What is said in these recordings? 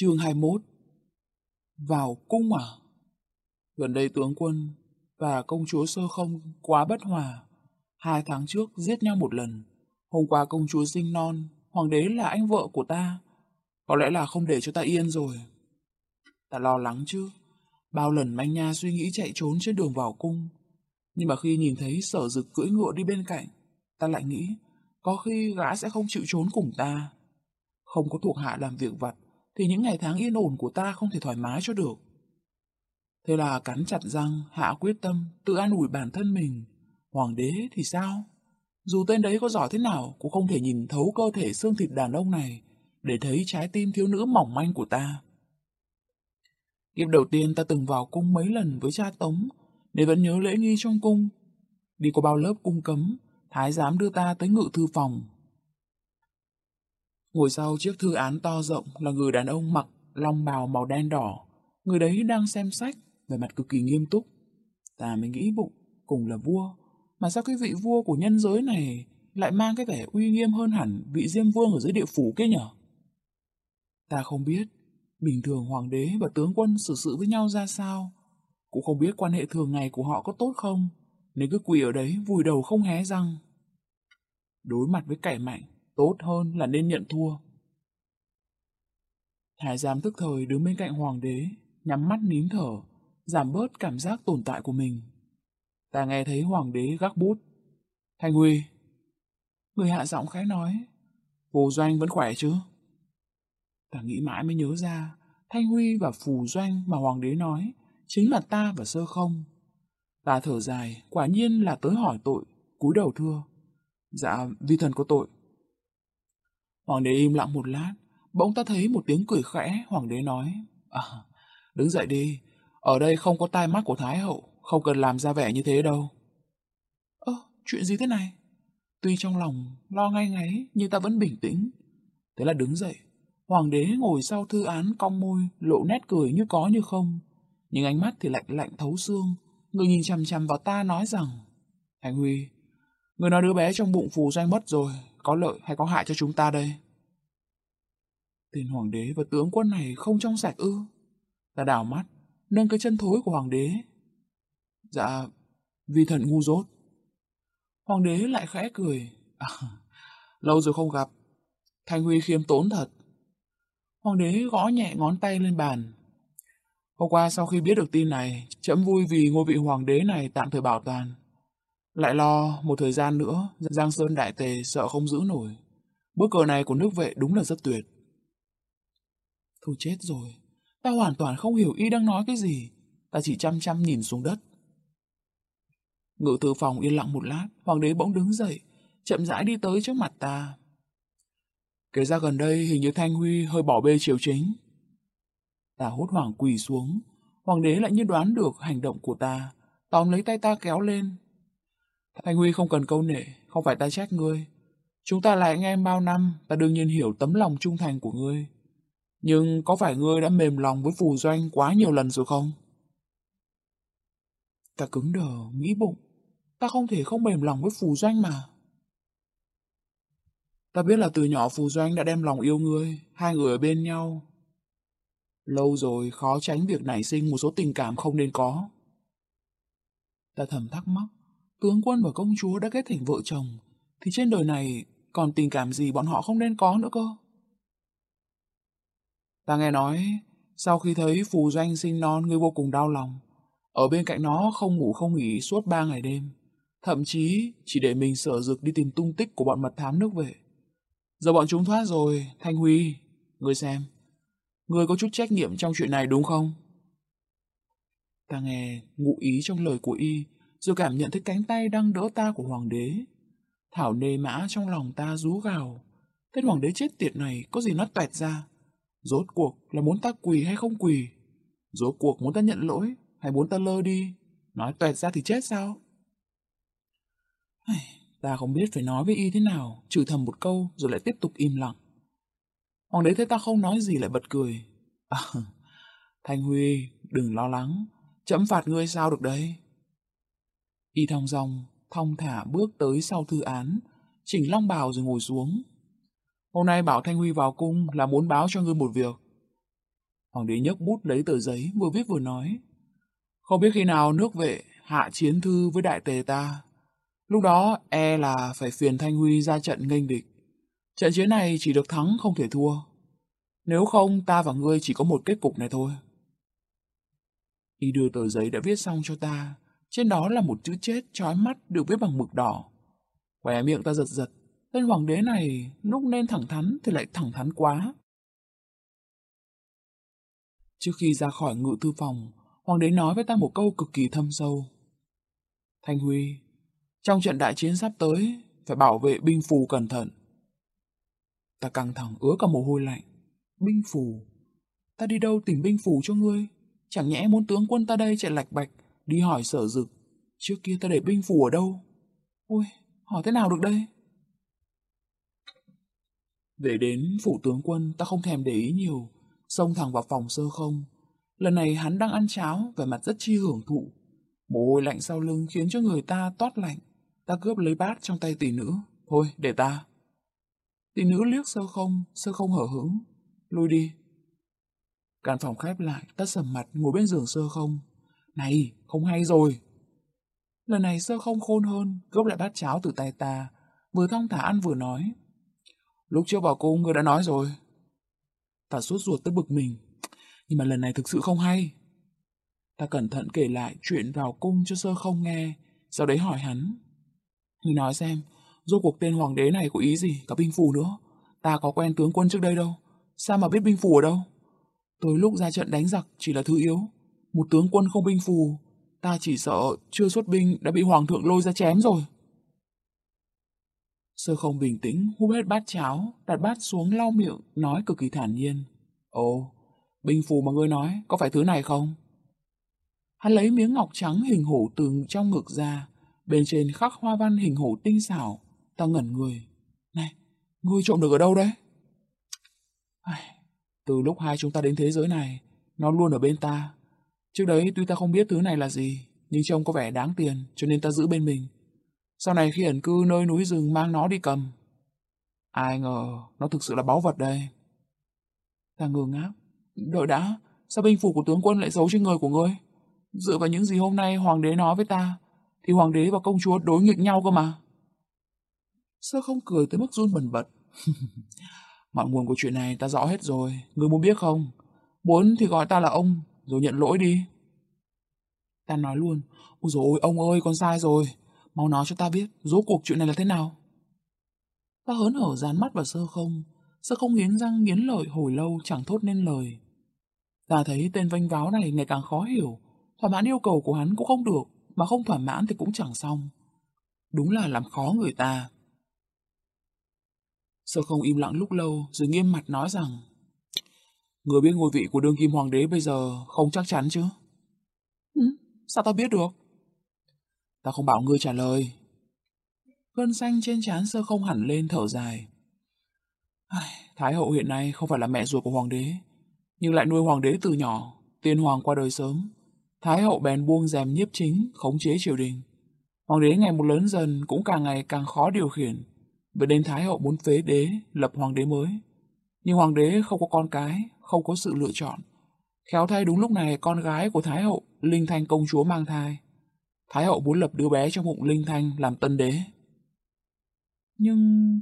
Chương 21 Vào cung à? Gần đây tướng quân và công chúa sơ không quá bất hòa. Hai tháng trước giết nhau một lần. Hôm qua công chúa sinh non, hoàng đế là anh vợ của ta. Có lẽ là không để cho ta yên rồi. Ta lo lắng chứ. Bao lần manh nha suy nghĩ chạy trốn trên đường vào cung. Nhưng mà khi nhìn thấy sở dực cưỡi ngựa đi bên cạnh, ta lại nghĩ có khi gã sẽ không chịu trốn cùng ta. Không có thuộc hạ làm việc vặt, thì những ngày tháng yên ổn của ta không thể thoải mái cho được. Thế là cắn chặt răng, hạ quyết tâm, tự an ủi bản thân mình. Hoàng đế thì sao? Dù tên đấy có giỏi thế nào, cũng không thể nhìn thấu cơ thể xương thịt đàn ông này, để thấy trái tim thiếu nữ mỏng manh của ta. Kiếp đầu tiên ta từng vào cung mấy lần với cha Tống, nên vẫn nhớ lễ nghi trong cung. Đi qua bao lớp cung cấm, thái giám đưa ta tới ngự thư phòng. Ngồi sau chiếc thư án to rộng là người đàn ông mặc long bào màu đen đỏ. Người đấy đang xem sách, vẻ mặt cực kỳ nghiêm túc. Ta mới nghĩ bụng, cùng là vua. Mà sao cái vị vua của nhân giới này lại mang cái vẻ uy nghiêm hơn hẳn vị diêm vương ở dưới địa phủ kia nhở? Ta không biết, bình thường hoàng đế và tướng quân xử sự với nhau ra sao. Cũng không biết quan hệ thường ngày của họ có tốt không, nên cứ quỳ ở đấy vùi đầu không hé răng. Đối mặt với kẻ mạnh, tốt hơn là nên nhận thua. Thái giám tức thời đứng bên cạnh hoàng đế, nhắm mắt nín thở, giảm bớt cảm giác tồn tại của mình. Ta nghe thấy hoàng đế gác bút. Thanh Huy. Người hạ giọng khẽ nói. Phù Doanh vẫn khỏe chứ? Ta nghĩ mãi mới nhớ ra, Thanh Huy và Phù Doanh mà hoàng đế nói chính là ta và sơ không. Ta thở dài, quả nhiên là tới hỏi tội, cúi đầu thưa. Dạ, vi thần có tội. Hoàng đế im lặng một lát, bỗng ta thấy một tiếng cười khẽ, hoàng đế nói. À, đứng dậy đi, ở đây không có tai mắt của Thái hậu, không cần làm ra vẻ như thế đâu. Ơ, chuyện gì thế này? Tuy trong lòng lo ngay ngáy, nhưng ta vẫn bình tĩnh. Thế là đứng dậy, hoàng đế ngồi sau thư án cong môi, lộ nét cười như có như không. Nhưng ánh mắt thì lạnh lạnh thấu xương, người nhìn chằm chằm vào ta nói rằng Anh Huy, người nói đứa bé trong bụng phù doanh mất rồi, có lợi hay có hại cho chúng ta đây? Tên hoàng đế và tướng quân này không trong sạch ư? Ta đảo mắt, nâng cái chân thối của hoàng đế. Dạ, vi thần ngu dốt. Hoàng đế lại khẽ cười. À, lâu rồi không gặp. Thanh Huy khiêm tốn thật. Hoàng đế gõ nhẹ ngón tay lên bàn. Hôm qua sau khi biết được tin này, chấm vui vì ngôi vị hoàng đế này tạm thời bảo toàn. Lại lo một thời gian nữa, Giang Sơn Đại Tề sợ không giữ nổi. Bước cờ này của nước vệ đúng là rất tuyệt. Thôi chết rồi, ta hoàn toàn không hiểu y đang nói cái gì. Ta chỉ chăm chăm nhìn xuống đất. Ngự thư phòng yên lặng một lát, hoàng đế bỗng đứng dậy, chậm rãi đi tới trước mặt ta. Kể ra gần đây hình như Thanh Huy hơi bỏ bê triều chính. Ta hốt hoảng quỳ xuống, hoàng đế lại như đoán được hành động của ta, tóm lấy tay ta kéo lên. Thanh Huy không cần câu nệ, không phải ta trách ngươi. Chúng ta là anh em bao năm, ta đương nhiên hiểu tấm lòng trung thành của ngươi. Nhưng có phải ngươi đã mềm lòng với phù doanh quá nhiều lần rồi không? Ta cứng đờ, nghĩ bụng. Ta không thể không mềm lòng với phù doanh mà. Ta biết là từ nhỏ phù doanh đã đem lòng yêu ngươi, hai người ở bên nhau. Lâu rồi khó tránh việc nảy sinh một số tình cảm không nên có. Ta thầm thắc mắc, tướng quân và công chúa đã kết thành vợ chồng, thì trên đời này còn tình cảm gì bọn họ không nên có nữa cơ. Ta nghe nói, sau khi thấy phù doanh sinh non ngươi vô cùng đau lòng. Ở bên cạnh nó không ngủ không nghỉ suốt ba ngày đêm. Thậm chí chỉ để mình sở dược đi tìm tung tích của bọn mật thám nước về. Giờ bọn chúng thoát rồi, Thanh Huy, ngươi xem. Ngươi có chút trách nhiệm trong chuyện này đúng không? Ta nghe ngụ ý trong lời của y, rồi cảm nhận thấy cánh tay đang đỡ ta của hoàng đế. Thảo nề mã trong lòng ta rú gào. Tên hoàng đế chết tiệt này có gì nó tuẹt ra. Rốt cuộc là muốn ta quỳ hay không quỳ? Rốt cuộc muốn ta nhận lỗi hay muốn ta lơ đi? Nói tuẹt ra thì chết sao? Ta không biết phải nói với y thế nào, trừ thầm một câu rồi lại tiếp tục im lặng. Hoàng đế thấy ta không nói gì lại bật cười. À, Thanh Huy, đừng lo lắng, chấm phạt ngươi sao được đấy. Y thong dong, thong thả bước tới sau thư án, chỉnh long bào rồi ngồi xuống. Hôm nay bảo Thanh Huy vào cung là muốn báo cho ngươi một việc. Hoàng đế nhấc bút lấy tờ giấy vừa viết vừa nói. Không biết khi nào nước vệ hạ chiến thư với đại tề ta. Lúc đó e là phải phiền Thanh Huy ra trận nghênh địch. Trận chiến này chỉ được thắng không thể thua. Nếu không ta và ngươi chỉ có một kết cục này thôi. Y đưa tờ giấy đã viết xong cho ta. Trên đó là một chữ chết trói mắt được viết bằng mực đỏ. Khỏe miệng ta giật giật. Tên hoàng đế này lúc nên thẳng thắn thì lại thẳng thắn quá. Trước khi ra khỏi ngự thư phòng, hoàng đế nói với ta một câu cực kỳ thâm sâu. Thanh Huy, trong trận đại chiến sắp tới, phải bảo vệ binh phù cẩn thận. Ta căng thẳng ứa cả mồ hôi lạnh. Binh phù? Ta đi đâu tìm binh phù cho ngươi? Chẳng nhẽ muốn tướng quân ta đây chạy lạch bạch, đi hỏi sở dực. Trước kia ta để binh phù ở đâu? Ôi, hỏi thế nào được đây? Về đến phủ tướng quân, ta không thèm để ý nhiều, xông thẳng vào phòng sơ không. Lần này hắn đang ăn cháo, vẻ mặt rất chi hưởng thụ. Mồ hôi lạnh sau lưng khiến cho người ta toát lạnh. Ta cướp lấy bát trong tay tỷ nữ. Thôi, để ta. Tỷ nữ liếc sơ không, sơ không hở hứng. Lui đi. Căn phòng khép lại, ta sầm mặt ngồi bên giường sơ không. Này, không hay rồi. Lần này sơ không khôn hơn, cướp lại bát cháo từ tay ta, vừa thong thả ăn vừa nói. Lúc trước vào cung ngươi đã nói rồi. Ta suốt ruột tới bực mình, nhưng mà lần này thực sự không hay. Ta cẩn thận kể lại chuyện vào cung cho sơ không nghe, sau đấy hỏi hắn. Ngươi nói xem, rốt cuộc tên hoàng đế này có ý gì, cả binh phù nữa. Ta có quen tướng quân trước đây đâu, sao mà biết binh phù ở đâu? Tôi lúc ra trận đánh giặc chỉ là thứ yếu, một tướng quân không binh phù, ta chỉ sợ chưa xuất binh đã bị hoàng thượng lôi ra chém rồi. Sơ không bình tĩnh, hút hết bát cháo, đặt bát xuống lau miệng, nói cực kỳ thản nhiên. Ồ, binh phù mà ngươi nói, có phải thứ này không? Hắn lấy miếng ngọc trắng hình hổ từ trong ngực ra, bên trên khắc hoa văn hình hổ tinh xảo, ta ngẩn người. Này, ngươi trộm được ở đâu đấy? Ai, từ lúc hai chúng ta đến thế giới này, nó luôn ở bên ta. Trước đấy tuy ta không biết thứ này là gì, nhưng trông có vẻ đáng tiền, cho nên ta giữ bên mình. Sau này khi ẩn cư nơi núi rừng mang nó đi cầm. Ai ngờ nó thực sự là báu vật đây. Ta ngơ ngác. Đợi đã, sao binh phủ của tướng quân lại giấu trên người của ngươi? Dựa vào những gì hôm nay hoàng đế nói với ta, thì hoàng đế và công chúa đối nghịch nhau cơ mà. Sơ không cười tới mức run bẩn bật. mọi nguồn của chuyện này ta rõ hết rồi, ngươi muốn biết không? Muốn thì gọi ta là ông, rồi nhận lỗi đi. Ta nói luôn, ôi dồi ôi, ông ơi, con sai rồi. Mau nói cho ta biết, rốt cuộc chuyện này là thế nào? Ta hớn hở dán mắt vào sơ không, sơ không nghiến răng nghiến lợi hồi lâu chẳng thốt nên lời. Ta thấy tên vanh váo này ngày càng khó hiểu, thỏa mãn yêu cầu của hắn cũng không được, mà không thỏa mãn thì cũng chẳng xong. Đúng là làm khó người ta. Sơ không im lặng lúc lâu rồi nghiêm mặt nói rằng Người biết ngôi vị của đương kim hoàng đế bây giờ không chắc chắn chứ? Ừ, sao tao biết được? Tao không bảo ngươi trả lời. Cơn xanh trên trán sơ không hẳn lên thở dài. Ai, Thái hậu hiện nay không phải là mẹ ruột của hoàng đế, nhưng lại nuôi hoàng đế từ nhỏ, tiên hoàng qua đời sớm. Thái hậu bèn buông rèm nhiếp chính, khống chế triều đình. Hoàng đế ngày một lớn dần cũng càng ngày càng khó điều khiển. Vậy nên Thái hậu muốn phế đế, lập hoàng đế mới. Nhưng hoàng đế không có con cái, không có sự lựa chọn. Khéo thay đúng lúc này con gái của Thái hậu, Linh Thanh công chúa mang thai. Thái hậu muốn lập đứa bé trong bụng Linh Thanh làm tân đế. Nhưng...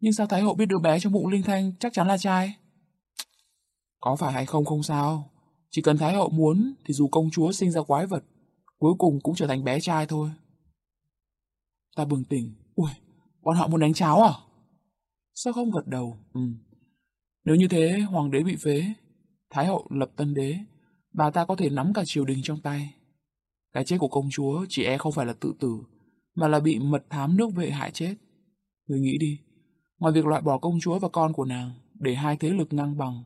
nhưng sao Thái hậu biết đứa bé trong bụng Linh Thanh chắc chắn là trai? Có phải hay không không sao. Chỉ cần Thái hậu muốn thì dù công chúa sinh ra quái vật, cuối cùng cũng trở thành bé trai thôi. Ta bừng tỉnh. Ui, bọn họ muốn đánh cháo à? Sao không gật đầu? Ừ. Nếu như thế, hoàng đế bị phế, Thái hậu lập tân đế, bà ta có thể nắm cả triều đình trong tay. Cái chết của công chúa chỉ e không phải là tự tử, mà là bị mật thám nước vệ hại chết. Người nghĩ đi, ngoài việc loại bỏ công chúa và con của nàng để hai thế lực ngang bằng,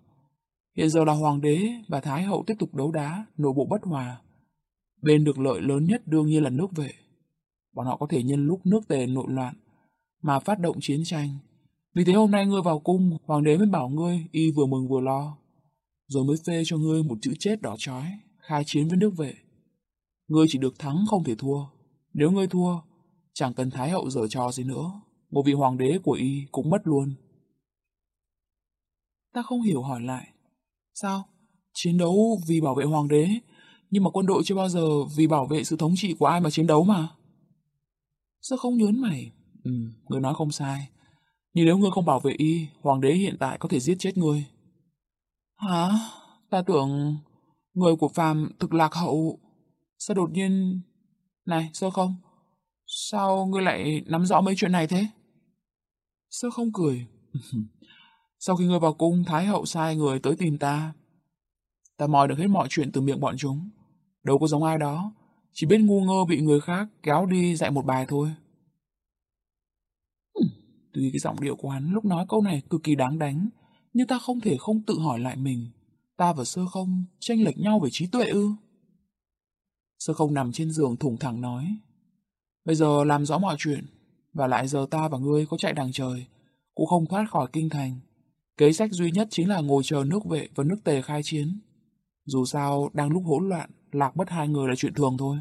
hiện giờ là hoàng đế và thái hậu tiếp tục đấu đá, nội bộ bất hòa. Bên được lợi lớn nhất đương nhiên là nước vệ. Bọn họ có thể nhân lúc nước tề nội loạn mà phát động chiến tranh. Vì thế hôm nay ngươi vào cung, hoàng đế mới bảo ngươi y vừa mừng vừa lo. Rồi mới phê cho ngươi một chữ chết đỏ chói, khai chiến với nước vệ. Ngươi chỉ được thắng không thể thua. Nếu ngươi thua, chẳng cần Thái hậu dở trò gì nữa. Một vị hoàng đế của y cũng mất luôn. Ta không hiểu hỏi lại. Sao? chiến đấu vì bảo vệ hoàng đế, nhưng mà quân đội chưa bao giờ vì bảo vệ sự thống trị của ai mà chiến đấu mà. sao không nhớn mày. Ừ, người nói không sai. Nhưng nếu ngươi không bảo vệ y, hoàng đế hiện tại có thể giết chết ngươi. Hả? Ta tưởng người của phàm thực lạc hậu. Sao đột nhiên... Này, sao không? Sao ngươi lại nắm rõ mấy chuyện này thế? sao không cười. Sau khi ngươi vào cung, Thái hậu sai người tới tìm ta. Ta mòi được hết mọi chuyện từ miệng bọn chúng. Đâu có giống ai đó. Chỉ biết ngu ngơ bị người khác kéo đi dạy một bài thôi. Tuy cái giọng điệu của hắn lúc nói câu này cực kỳ đáng đánh, nhưng ta không thể không tự hỏi lại mình. Ta và sơ không tranh lệch nhau về trí tuệ ư? Sơ không nằm trên giường thủng thẳng nói. Bây giờ làm rõ mọi chuyện, và lại giờ ta và ngươi có chạy đằng trời, cũng không thoát khỏi kinh thành. Kế sách duy nhất chính là ngồi chờ nước vệ và nước tề khai chiến. Dù sao, đang lúc hỗn loạn, lạc mất hai người là chuyện thường thôi.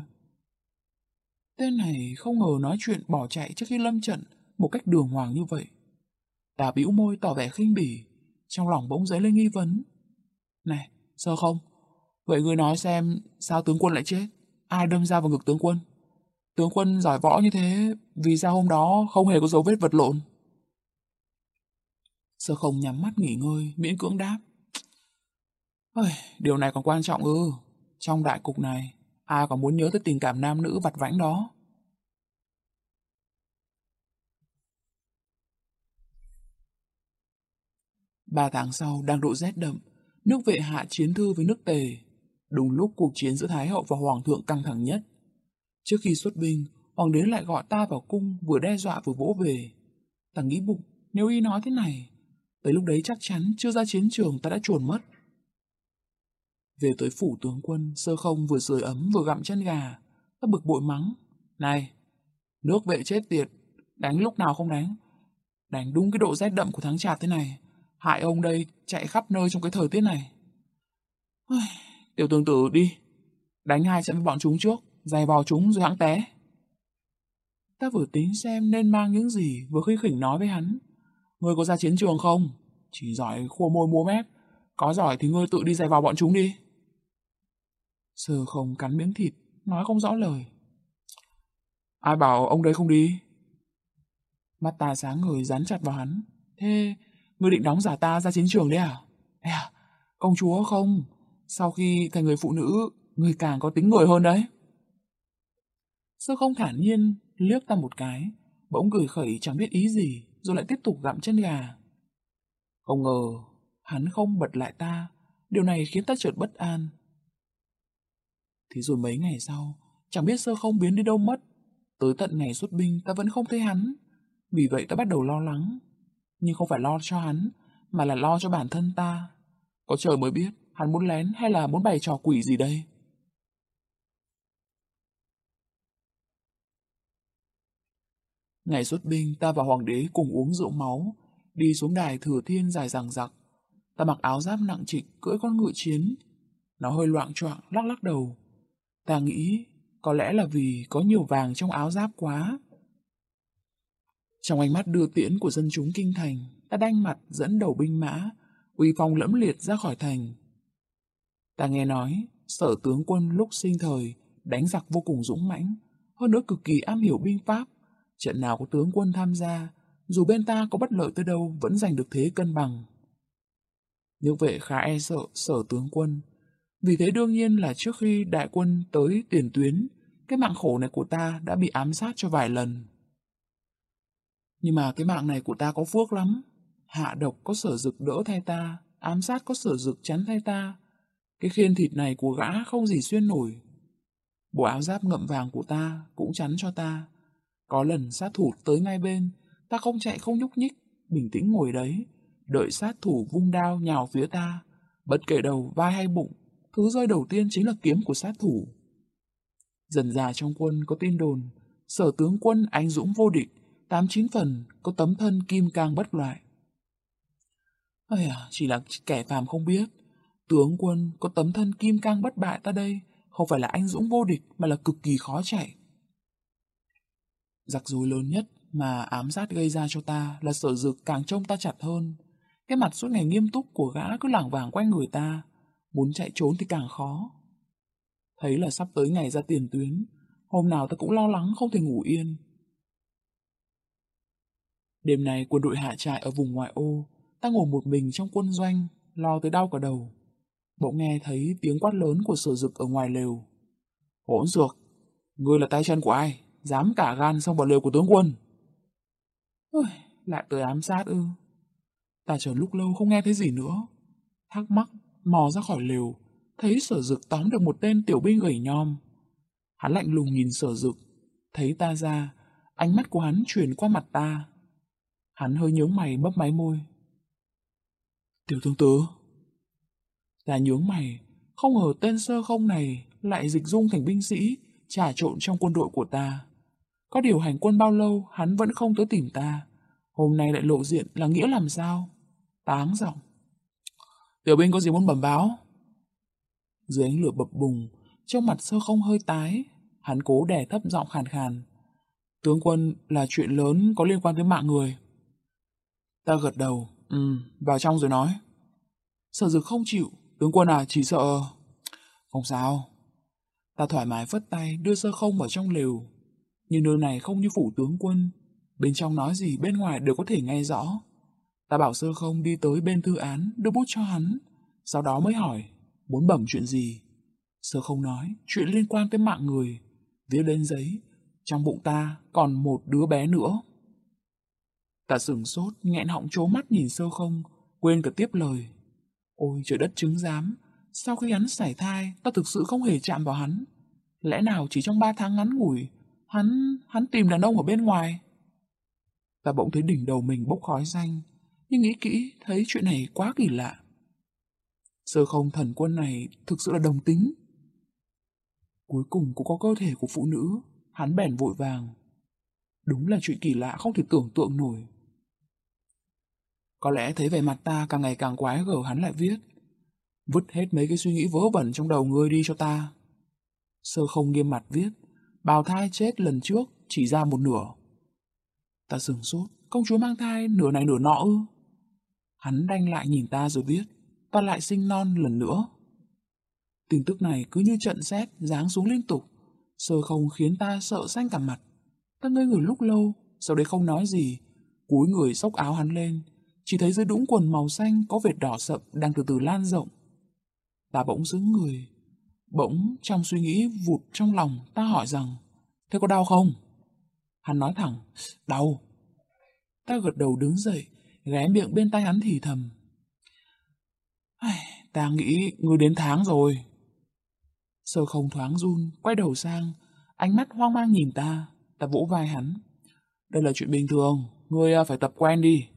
Tên này không ngờ nói chuyện bỏ chạy trước khi lâm trận một cách đường hoàng như vậy. Ta bĩu môi tỏ vẻ khinh bỉ, trong lòng bỗng dấy lên nghi vấn. Này, sơ không? Vậy ngươi nói xem sao tướng quân lại chết? Ai đâm ra vào ngực tướng quân? Tướng quân giỏi võ như thế, vì sao hôm đó không hề có dấu vết vật lộn? Sơ không nhắm mắt nghỉ ngơi, miễn cưỡng đáp. Ôi, điều này còn quan trọng ư. Trong đại cục này, ai còn muốn nhớ tới tình cảm nam nữ vặt vãnh đó? Ba tháng sau, đang độ rét đậm, nước vệ hạ chiến thư với nước tề. Đúng lúc cuộc chiến giữa Thái hậu và Hoàng thượng căng thẳng nhất. Trước khi xuất binh, Hoàng đế lại gọi ta vào cung vừa đe dọa vừa vỗ về. Ta nghĩ bụng, nếu y nói thế này, tới lúc đấy chắc chắn chưa ra chiến trường ta đã chuồn mất. Về tới phủ tướng quân, sơ không vừa sưởi ấm vừa gặm chân gà. Ta bực bội mắng. Này, nước vệ chết tiệt, đánh lúc nào không đánh. Đánh đúng cái độ rét đậm của tháng chạp thế này. Hại ông đây chạy khắp nơi trong cái thời tiết này. Tiểu tương tử đi, đánh hai trận với bọn chúng trước, giày vào chúng rồi hãng té. Ta vừa tính xem nên mang những gì vừa khi khỉnh nói với hắn. Ngươi có ra chiến trường không? Chỉ giỏi khua môi múa mép. Có giỏi thì ngươi tự đi giày vào bọn chúng đi. Sơ không cắn miếng thịt, nói không rõ lời. Ai bảo ông đấy không đi? Mắt ta sáng người dán chặt vào hắn. Thế, ngươi định đóng giả ta ra chiến trường đấy à? Ê à, công chúa không? Sau khi thành người phụ nữ, người càng có tính người hơn đấy. Sơ không thản nhiên, liếc ta một cái, bỗng cười khẩy chẳng biết ý gì, rồi lại tiếp tục gặm chân gà. Không ngờ, hắn không bật lại ta, điều này khiến ta chợt bất an. Thì rồi mấy ngày sau, chẳng biết sơ không biến đi đâu mất. Tới tận ngày xuất binh ta vẫn không thấy hắn. Vì vậy ta bắt đầu lo lắng. Nhưng không phải lo cho hắn, mà là lo cho bản thân ta. Có trời mới biết, hắn muốn lén hay là muốn bày trò quỷ gì đây? Ngày xuất binh, ta và hoàng đế cùng uống rượu máu, đi xuống đài thừa thiên dài dằng dặc. Ta mặc áo giáp nặng trịch, cưỡi con ngựa chiến. Nó hơi loạn choạng lắc lắc đầu, Ta nghĩ có lẽ là vì có nhiều vàng trong áo giáp quá. Trong ánh mắt đưa tiễn của dân chúng kinh thành, ta đanh mặt dẫn đầu binh mã, uy phong lẫm liệt ra khỏi thành. Ta nghe nói, sở tướng quân lúc sinh thời đánh giặc vô cùng dũng mãnh, hơn nữa cực kỳ am hiểu binh pháp. Trận nào có tướng quân tham gia, dù bên ta có bất lợi tới đâu vẫn giành được thế cân bằng. Như vậy khá e sợ sở tướng quân, vì thế đương nhiên là trước khi đại quân tới tiền tuyến, cái mạng khổ này của ta đã bị ám sát cho vài lần. Nhưng mà cái mạng này của ta có phước lắm. Hạ độc có sở dực đỡ thay ta, ám sát có sở dực chắn thay ta. Cái khiên thịt này của gã không gì xuyên nổi. Bộ áo giáp ngậm vàng của ta cũng chắn cho ta. Có lần sát thủ tới ngay bên, ta không chạy không nhúc nhích, bình tĩnh ngồi đấy, đợi sát thủ vung đao nhào phía ta. Bất kể đầu, vai hay bụng, thứ rơi đầu tiên chính là kiếm của sát thủ. Dần già trong quân có tin đồn, sở tướng quân anh dũng vô địch, tám chín phần có tấm thân kim cang bất loại. Ây à, chỉ là kẻ phàm không biết, tướng quân có tấm thân kim cang bất bại ta đây, không phải là anh dũng vô địch mà là cực kỳ khó chạy. Giặc dối lớn nhất mà ám sát gây ra cho ta là sở dược càng trông ta chặt hơn. Cái mặt suốt ngày nghiêm túc của gã cứ lảng vàng quanh người ta, Muốn chạy trốn thì càng khó. Thấy là sắp tới ngày ra tiền tuyến, hôm nào ta cũng lo lắng không thể ngủ yên. Đêm nay quân đội hạ trại ở vùng ngoại ô, ta ngồi một mình trong quân doanh, lo tới đau cả đầu. Bỗng nghe thấy tiếng quát lớn của sở dực ở ngoài lều. Hỗn dược, ngươi là tay chân của ai? Dám cả gan xông vào lều của tướng quân. Ôi, lại tới ám sát ư. Ta chờ lúc lâu không nghe thấy gì nữa. Thắc mắc, mò ra khỏi lều, thấy sở dực tóm được một tên tiểu binh gầy nhom. Hắn lạnh lùng nhìn sở dực, thấy ta ra, ánh mắt của hắn chuyển qua mặt ta. Hắn hơi nhướng mày mấp máy môi. Tiểu tướng tứ. Ta nhướng mày, không ngờ tên sơ không này lại dịch dung thành binh sĩ, trà trộn trong quân đội của ta. Có điều hành quân bao lâu hắn vẫn không tới tìm ta. Hôm nay lại lộ diện là nghĩa làm sao? Táng giọng. Tiểu binh có gì muốn bẩm báo? Dưới ánh lửa bập bùng, trong mặt sơ không hơi tái, hắn cố đè thấp giọng khàn khàn. Tướng quân là chuyện lớn có liên quan tới mạng người. Ta gật đầu, ừ, vào trong rồi nói. Sở dực không chịu, tướng quân à, chỉ sợ... Không sao. Ta thoải mái phất tay đưa sơ không vào trong lều. Nhưng nơi này không như phủ tướng quân. Bên trong nói gì bên ngoài đều có thể nghe rõ. Ta bảo sơ không đi tới bên thư án đưa bút cho hắn. Sau đó mới hỏi, muốn bẩm chuyện gì? Sơ không nói, chuyện liên quan tới mạng người. Viết lên giấy, trong bụng ta còn một đứa bé nữa. Ta sửng sốt, nghẹn họng trố mắt nhìn sơ không, quên cả tiếp lời. Ôi trời đất chứng giám, sau khi hắn sảy thai, ta thực sự không hề chạm vào hắn. Lẽ nào chỉ trong ba tháng ngắn ngủi, hắn, hắn tìm đàn ông ở bên ngoài? Ta bỗng thấy đỉnh đầu mình bốc khói xanh, nhưng nghĩ kỹ thấy chuyện này quá kỳ lạ. Sơ không thần quân này thực sự là đồng tính. Cuối cùng cũng có cơ thể của phụ nữ, hắn bèn vội vàng. Đúng là chuyện kỳ lạ không thể tưởng tượng nổi. Có lẽ thấy vẻ mặt ta càng ngày càng quái gở hắn lại viết. Vứt hết mấy cái suy nghĩ vớ vẩn trong đầu ngươi đi cho ta. Sơ không nghiêm mặt viết. Bào thai chết lần trước chỉ ra một nửa. Ta sừng sốt. Công chúa mang thai nửa này nửa nọ ư. Hắn đanh lại nhìn ta rồi viết. Ta lại sinh non lần nữa. Tin tức này cứ như trận xét giáng xuống liên tục. Sơ không khiến ta sợ xanh cả mặt. Ta ngây người lúc lâu, sau đấy không nói gì. Cúi người xốc áo hắn lên, chỉ thấy dưới đũng quần màu xanh có vệt đỏ sậm đang từ từ lan rộng. Ta bỗng xứng người. Bỗng trong suy nghĩ vụt trong lòng ta hỏi rằng Thế có đau không? Hắn nói thẳng Đau Ta gật đầu đứng dậy Ghé miệng bên tay hắn thì thầm Ai, Ta nghĩ ngươi đến tháng rồi Sơ không thoáng run Quay đầu sang Ánh mắt hoang mang nhìn ta Ta vỗ vai hắn Đây là chuyện bình thường Ngươi à, phải tập quen đi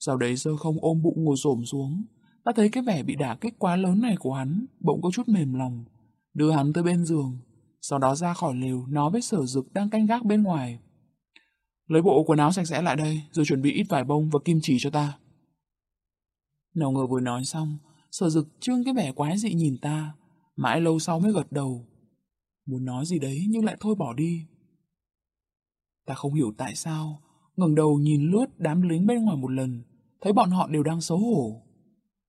sau đấy sơ không ôm bụng ngồi xổm xuống Ta thấy cái vẻ bị đả kích quá lớn này của hắn, bỗng có chút mềm lòng. Đưa hắn tới bên giường, sau đó ra khỏi lều nói với sở dực đang canh gác bên ngoài. Lấy bộ quần áo sạch sẽ lại đây, rồi chuẩn bị ít vải bông và kim chỉ cho ta. Nào ngờ vừa nói xong, sở dực trương cái vẻ quái dị nhìn ta, mãi lâu sau mới gật đầu. Muốn nói gì đấy nhưng lại thôi bỏ đi. Ta không hiểu tại sao, ngẩng đầu nhìn lướt đám lính bên ngoài một lần, thấy bọn họ đều đang xấu hổ.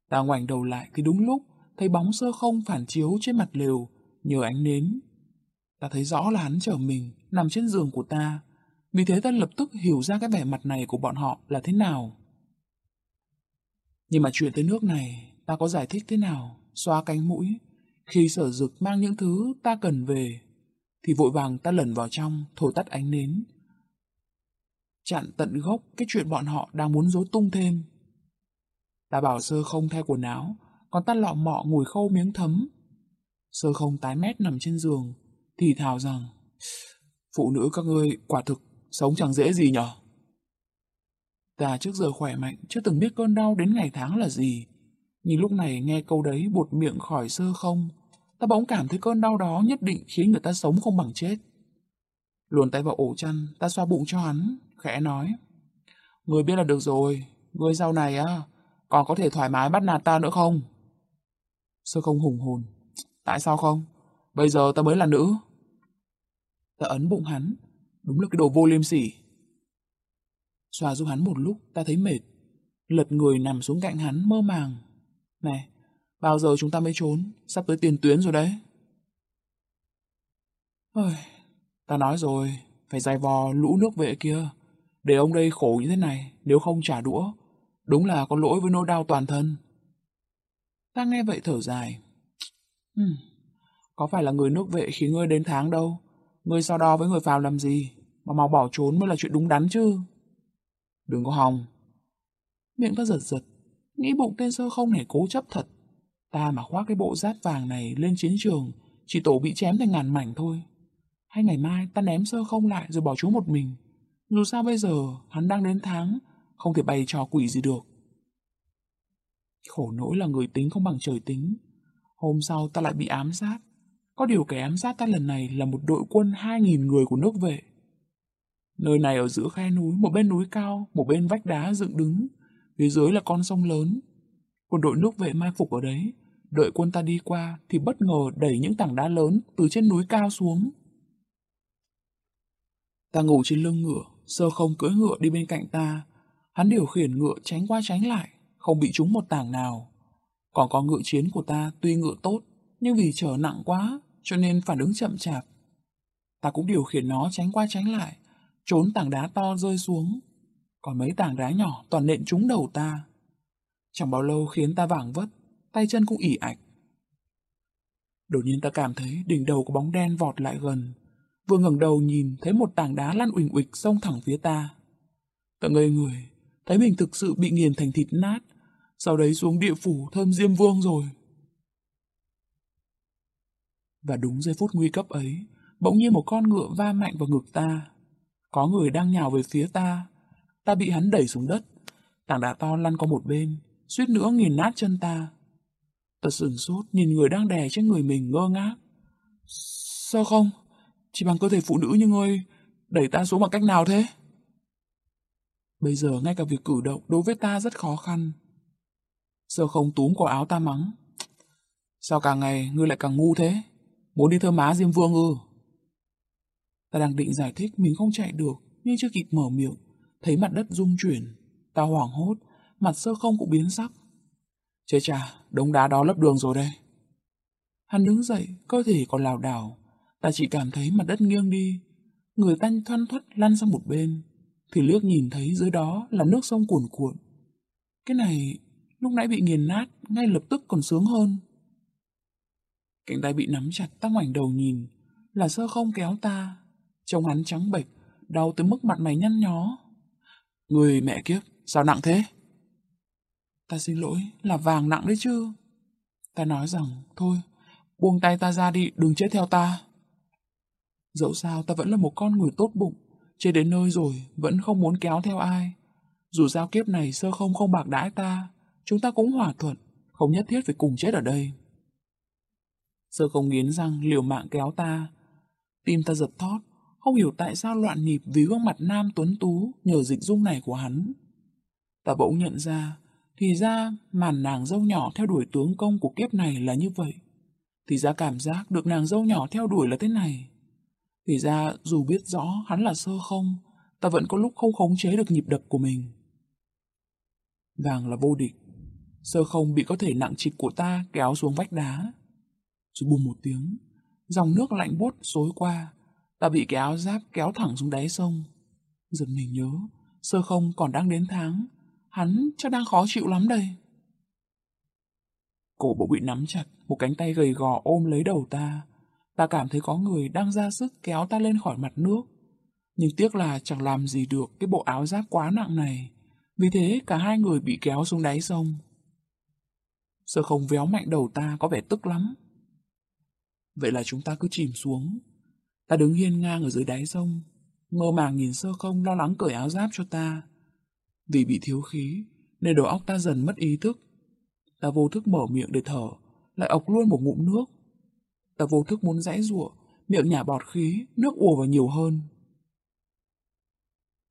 Ta ngoảnh đầu lại thì đúng lúc thấy bóng sơ không phản chiếu trên mặt lều nhờ ánh nến. Ta thấy rõ là hắn chở mình nằm trên giường của ta. Vì thế ta lập tức hiểu ra cái vẻ mặt này của bọn họ là thế nào. Nhưng mà chuyện tới nước này, ta có giải thích thế nào, xoa cánh mũi. Khi sở dực mang những thứ ta cần về, thì vội vàng ta lẩn vào trong, thổi tắt ánh nến. Chặn tận gốc cái chuyện bọn họ đang muốn dối tung thêm. Ta bảo sơ không thay quần áo, còn ta lọ mọ ngồi khâu miếng thấm. Sơ không tái mét nằm trên giường, thì thào rằng, phụ nữ các ngươi quả thực sống chẳng dễ gì nhở. Ta trước giờ khỏe mạnh, chưa từng biết cơn đau đến ngày tháng là gì. Nhưng lúc này nghe câu đấy bột miệng khỏi sơ không, ta bỗng cảm thấy cơn đau đó nhất định khiến người ta sống không bằng chết. Luồn tay vào ổ chăn, ta xoa bụng cho hắn, khẽ nói. Người biết là được rồi, người sau này á, còn có thể thoải mái bắt nạt ta nữa không? Sơ không hùng hồn. Tại sao không? Bây giờ ta mới là nữ. Ta ấn bụng hắn. Đúng là cái đồ vô liêm sỉ. Xoa giúp hắn một lúc, ta thấy mệt. Lật người nằm xuống cạnh hắn mơ màng. Này, Bao giờ chúng ta mới trốn? Sắp tới tiền tuyến rồi đấy. Ôi, ta nói rồi, phải dài vò lũ nước vệ kia. Để ông đây khổ như thế này, nếu không trả đũa, đúng là có lỗi với nỗi đau toàn thân. Ta nghe vậy thở dài. Hmm, có phải là người nước vệ khiến ngươi đến tháng đâu. Ngươi so đo với người phàm làm gì, mà mau bỏ trốn mới là chuyện đúng đắn chứ. Đừng có hòng. Miệng ta giật giật, nghĩ bụng tên sơ không này cố chấp thật. Ta mà khoác cái bộ giáp vàng này lên chiến trường, chỉ tổ bị chém thành ngàn mảnh thôi. Hay ngày mai ta ném sơ không lại rồi bỏ trốn một mình. Dù sao bây giờ hắn đang đến tháng, không thể bày trò quỷ gì được. Khổ nỗi là người tính không bằng trời tính. Hôm sau ta lại bị ám sát. Có điều kẻ ám sát ta lần này là một đội quân 2.000 người của nước vệ. Nơi này ở giữa khe núi, một bên núi cao, một bên vách đá dựng đứng. Phía dưới là con sông lớn. Quân đội nước vệ mai phục ở đấy. Đợi quân ta đi qua thì bất ngờ đẩy những tảng đá lớn từ trên núi cao xuống. Ta ngủ trên lưng ngựa, sơ không cưỡi ngựa đi bên cạnh ta. Hắn điều khiển ngựa tránh qua tránh lại, không bị trúng một tảng nào. Còn có ngựa chiến của ta tuy ngựa tốt, nhưng vì trở nặng quá, cho nên phản ứng chậm chạp. Ta cũng điều khiển nó tránh qua tránh lại, trốn tảng đá to rơi xuống. Còn mấy tảng đá nhỏ toàn nện trúng đầu ta. Chẳng bao lâu khiến ta vảng vất, tay chân cũng ỉ ạch. Đột nhiên ta cảm thấy đỉnh đầu có bóng đen vọt lại gần. Vừa ngẩng đầu nhìn thấy một tảng đá lăn uỳnh uịch xông thẳng phía ta. Ta ngây người, thấy mình thực sự bị nghiền thành thịt nát, sau đấy xuống địa phủ thơm diêm vương rồi. Và đúng giây phút nguy cấp ấy, bỗng nhiên một con ngựa va mạnh vào ngực ta. Có người đang nhào về phía ta. Ta bị hắn đẩy xuống đất. Tảng đá to lăn qua một bên, suýt nữa nghiền nát chân ta. Ta sửng sốt nhìn người đang đè trên người mình ngơ ngác. Sao không? Chỉ bằng cơ thể phụ nữ như ngươi, đẩy ta xuống bằng cách nào thế? Bây giờ ngay cả việc cử động đối với ta rất khó khăn. Sơ không túm cổ áo ta mắng. Sao càng ngày ngươi lại càng ngu thế? Muốn đi thơm má Diêm Vương ư? Ta đang định giải thích mình không chạy được, nhưng chưa kịp mở miệng, thấy mặt đất rung chuyển. Ta hoảng hốt, mặt sơ không cũng biến sắc. Chê chà, đống đá đó lấp đường rồi đây. Hắn đứng dậy, cơ thể còn lảo đảo. Ta chỉ cảm thấy mặt đất nghiêng đi. Người ta thoăn thoắt lăn sang một bên. Thì liếc nhìn thấy dưới đó là nước sông cuồn cuộn. Cái này lúc nãy bị nghiền nát, ngay lập tức còn sướng hơn. Cánh tay bị nắm chặt, ta ngoảnh đầu nhìn, là sơ không kéo ta. Trông hắn trắng bệch, đau tới mức mặt mày nhăn nhó. Người mẹ kiếp, sao nặng thế? Ta xin lỗi, là vàng nặng đấy chứ. Ta nói rằng, thôi, buông tay ta ra đi, đừng chết theo ta. Dẫu sao ta vẫn là một con người tốt bụng, chết đến nơi rồi, vẫn không muốn kéo theo ai. Dù giao kiếp này sơ không không bạc đãi ta, chúng ta cũng hòa thuận, không nhất thiết phải cùng chết ở đây. Sơ không nghiến răng liều mạng kéo ta. Tim ta giật thót, không hiểu tại sao loạn nhịp vì gương mặt nam tuấn tú nhờ dịch dung này của hắn. Ta bỗng nhận ra, thì ra màn nàng dâu nhỏ theo đuổi tướng công của kiếp này là như vậy. Thì ra cảm giác được nàng dâu nhỏ theo đuổi là thế này. Thì ra dù biết rõ hắn là sơ không, ta vẫn có lúc không khống chế được nhịp đập của mình. Vàng là vô địch. Sơ không bị có thể nặng trịch của ta kéo xuống vách đá. Rồi bùm một tiếng, dòng nước lạnh bốt xối qua, ta bị cái áo giáp kéo thẳng xuống đáy sông. Giật mình nhớ, sơ không còn đang đến tháng, hắn chắc đang khó chịu lắm đây. Cổ bộ bị nắm chặt, một cánh tay gầy gò ôm lấy đầu ta. Ta cảm thấy có người đang ra sức kéo ta lên khỏi mặt nước. Nhưng tiếc là chẳng làm gì được cái bộ áo giáp quá nặng này. Vì thế cả hai người bị kéo xuống đáy sông. Sơ không véo mạnh đầu ta có vẻ tức lắm. Vậy là chúng ta cứ chìm xuống. Ta đứng hiên ngang ở dưới đáy sông, mơ màng nhìn sơ không lo lắng cởi áo giáp cho ta. Vì bị thiếu khí, nên đầu óc ta dần mất ý thức. Ta vô thức mở miệng để thở, lại ọc luôn một ngụm nước. Ta vô thức muốn rẽ rụa, miệng nhả bọt khí, nước ùa vào nhiều hơn.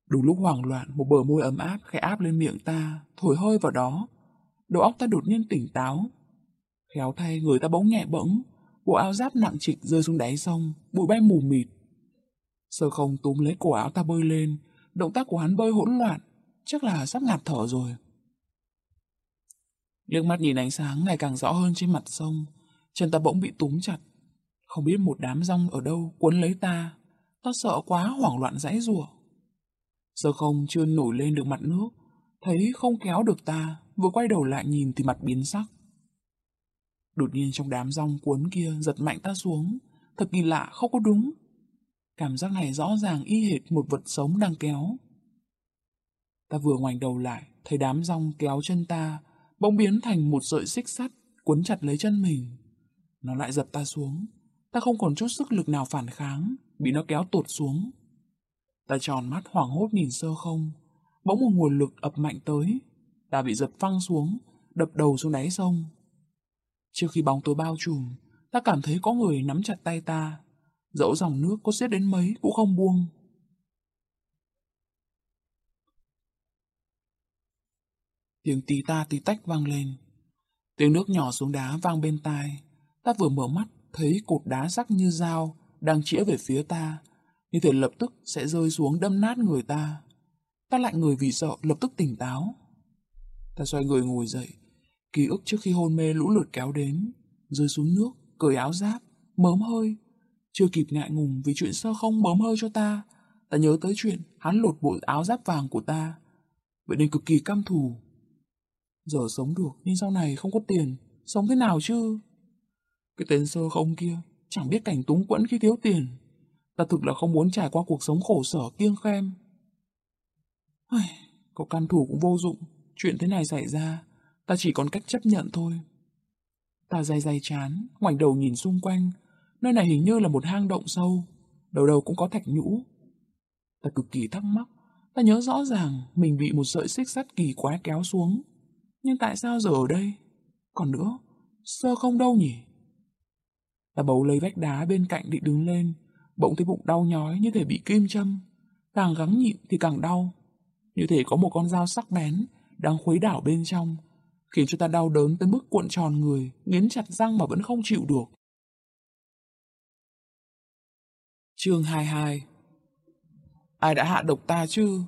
Đúng lúc hoảng loạn, một bờ môi ấm áp khẽ áp lên miệng ta, thổi hơi vào đó. Đầu óc ta đột nhiên tỉnh táo. Khéo thay người ta bỗng nhẹ bẫng, bộ áo giáp nặng trịch rơi xuống đáy sông, bụi bay mù mịt. Sơ không túm lấy cổ áo ta bơi lên, động tác của hắn bơi hỗn loạn, chắc là sắp ngạt thở rồi. Liếc mắt nhìn ánh sáng ngày càng rõ hơn trên mặt sông, chân ta bỗng bị túm chặt. Không biết một đám rong ở đâu cuốn lấy ta. Ta sợ quá hoảng loạn dãy rủa. giờ không chưa nổi lên được mặt nước, thấy không kéo được ta, vừa quay đầu lại nhìn thì mặt biến sắc. Đột nhiên trong đám rong cuốn kia giật mạnh ta xuống, thật kỳ lạ không có đúng. Cảm giác này rõ ràng y hệt một vật sống đang kéo. Ta vừa ngoảnh đầu lại, thấy đám rong kéo chân ta, bỗng biến thành một sợi xích sắt, cuốn chặt lấy chân mình. Nó lại giật ta xuống, ta không còn chút sức lực nào phản kháng, bị nó kéo tụt xuống. Ta tròn mắt hoảng hốt nhìn sơ không, bỗng một nguồn lực ập mạnh tới, ta bị giật phăng xuống, đập đầu xuống đáy sông. Trước khi bóng tối bao trùm, ta cảm thấy có người nắm chặt tay ta, dẫu dòng nước có xiết đến mấy cũng không buông. Tiếng tí ta tí tách vang lên. Tiếng nước nhỏ xuống đá vang bên tai. Ta vừa mở mắt, thấy cột đá sắc như dao đang chĩa về phía ta, như thể lập tức sẽ rơi xuống đâm nát người ta. Ta lạnh người vì sợ, lập tức tỉnh táo. Ta xoay người ngồi dậy, ký ức trước khi hôn mê lũ lượt kéo đến, rơi xuống nước, cởi áo giáp, mớm hơi. Chưa kịp ngại ngùng vì chuyện sơ không mớm hơi cho ta, ta nhớ tới chuyện hắn lột bộ áo giáp vàng của ta. Vậy nên cực kỳ căm thù. Giờ sống được, nhưng sau này không có tiền, sống thế nào chứ? Cái tên sơ không kia, chẳng biết cảnh túng quẫn khi thiếu tiền. Ta thực là không muốn trải qua cuộc sống khổ sở kiêng khem. Có can thủ cũng vô dụng, chuyện thế này xảy ra, ta chỉ còn cách chấp nhận thôi. Ta day day chán, ngoảnh đầu nhìn xung quanh, nơi này hình như là một hang động sâu, đầu đầu cũng có thạch nhũ. Ta cực kỳ thắc mắc, ta nhớ rõ ràng mình bị một sợi xích sắt kỳ quái kéo xuống. Nhưng tại sao giờ ở đây? Còn nữa, sơ không đâu nhỉ? Ta bấu lấy vách đá bên cạnh định đứng lên, bỗng thấy bụng đau nhói như thể bị kim châm. Càng gắng nhịn thì càng đau. Như thể có một con dao sắc bén đang khuấy đảo bên trong, khiến cho ta đau đớn tới mức cuộn tròn người, nghiến chặt răng mà vẫn không chịu được. Chương 22 Ai đã hạ độc ta chứ?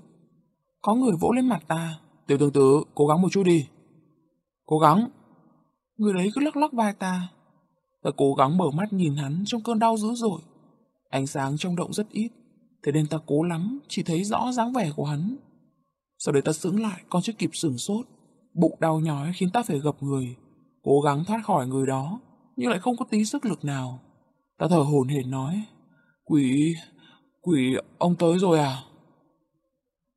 Có người vỗ lên mặt ta. Tiểu tương tử, cố gắng một chút đi. Cố gắng. Người đấy cứ lắc lắc vai ta. Ta cố gắng mở mắt nhìn hắn trong cơn đau dữ dội. Ánh sáng trong động rất ít, thế nên ta cố lắm, chỉ thấy rõ dáng vẻ của hắn. Sau đấy ta sững lại, còn chưa kịp sửng sốt. Bụng đau nhói khiến ta phải gập người, cố gắng thoát khỏi người đó, nhưng lại không có tí sức lực nào. Ta thở hổn hển nói, quỷ, quỷ, ông tới rồi à?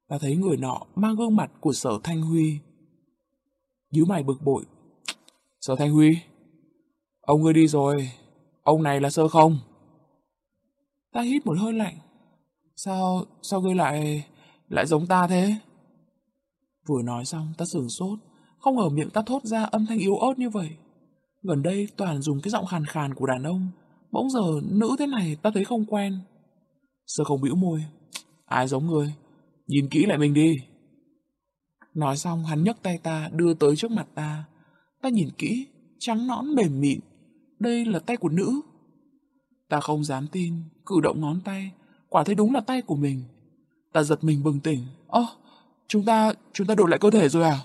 Ta thấy người nọ mang gương mặt của sở Thanh Huy. Nhíu mày bực bội. Sở Thanh Huy, ông ngươi đi rồi, ông này là sơ không? Ta hít một hơi lạnh. Sao, sao ngươi lại, lại giống ta thế? Vừa nói xong ta sửng sốt, không ngờ miệng ta thốt ra âm thanh yếu ớt như vậy. Gần đây toàn dùng cái giọng khàn khàn của đàn ông, bỗng giờ nữ thế này ta thấy không quen. Sơ không bĩu môi, ai giống người, nhìn kỹ lại mình đi. Nói xong hắn nhấc tay ta đưa tới trước mặt ta. Ta nhìn kỹ, trắng nõn mềm mịn. Đây là tay của nữ. Ta không dám tin, cử động ngón tay, quả thấy đúng là tay của mình. Ta giật mình bừng tỉnh. Ơ, chúng ta, chúng ta đổi lại cơ thể rồi à?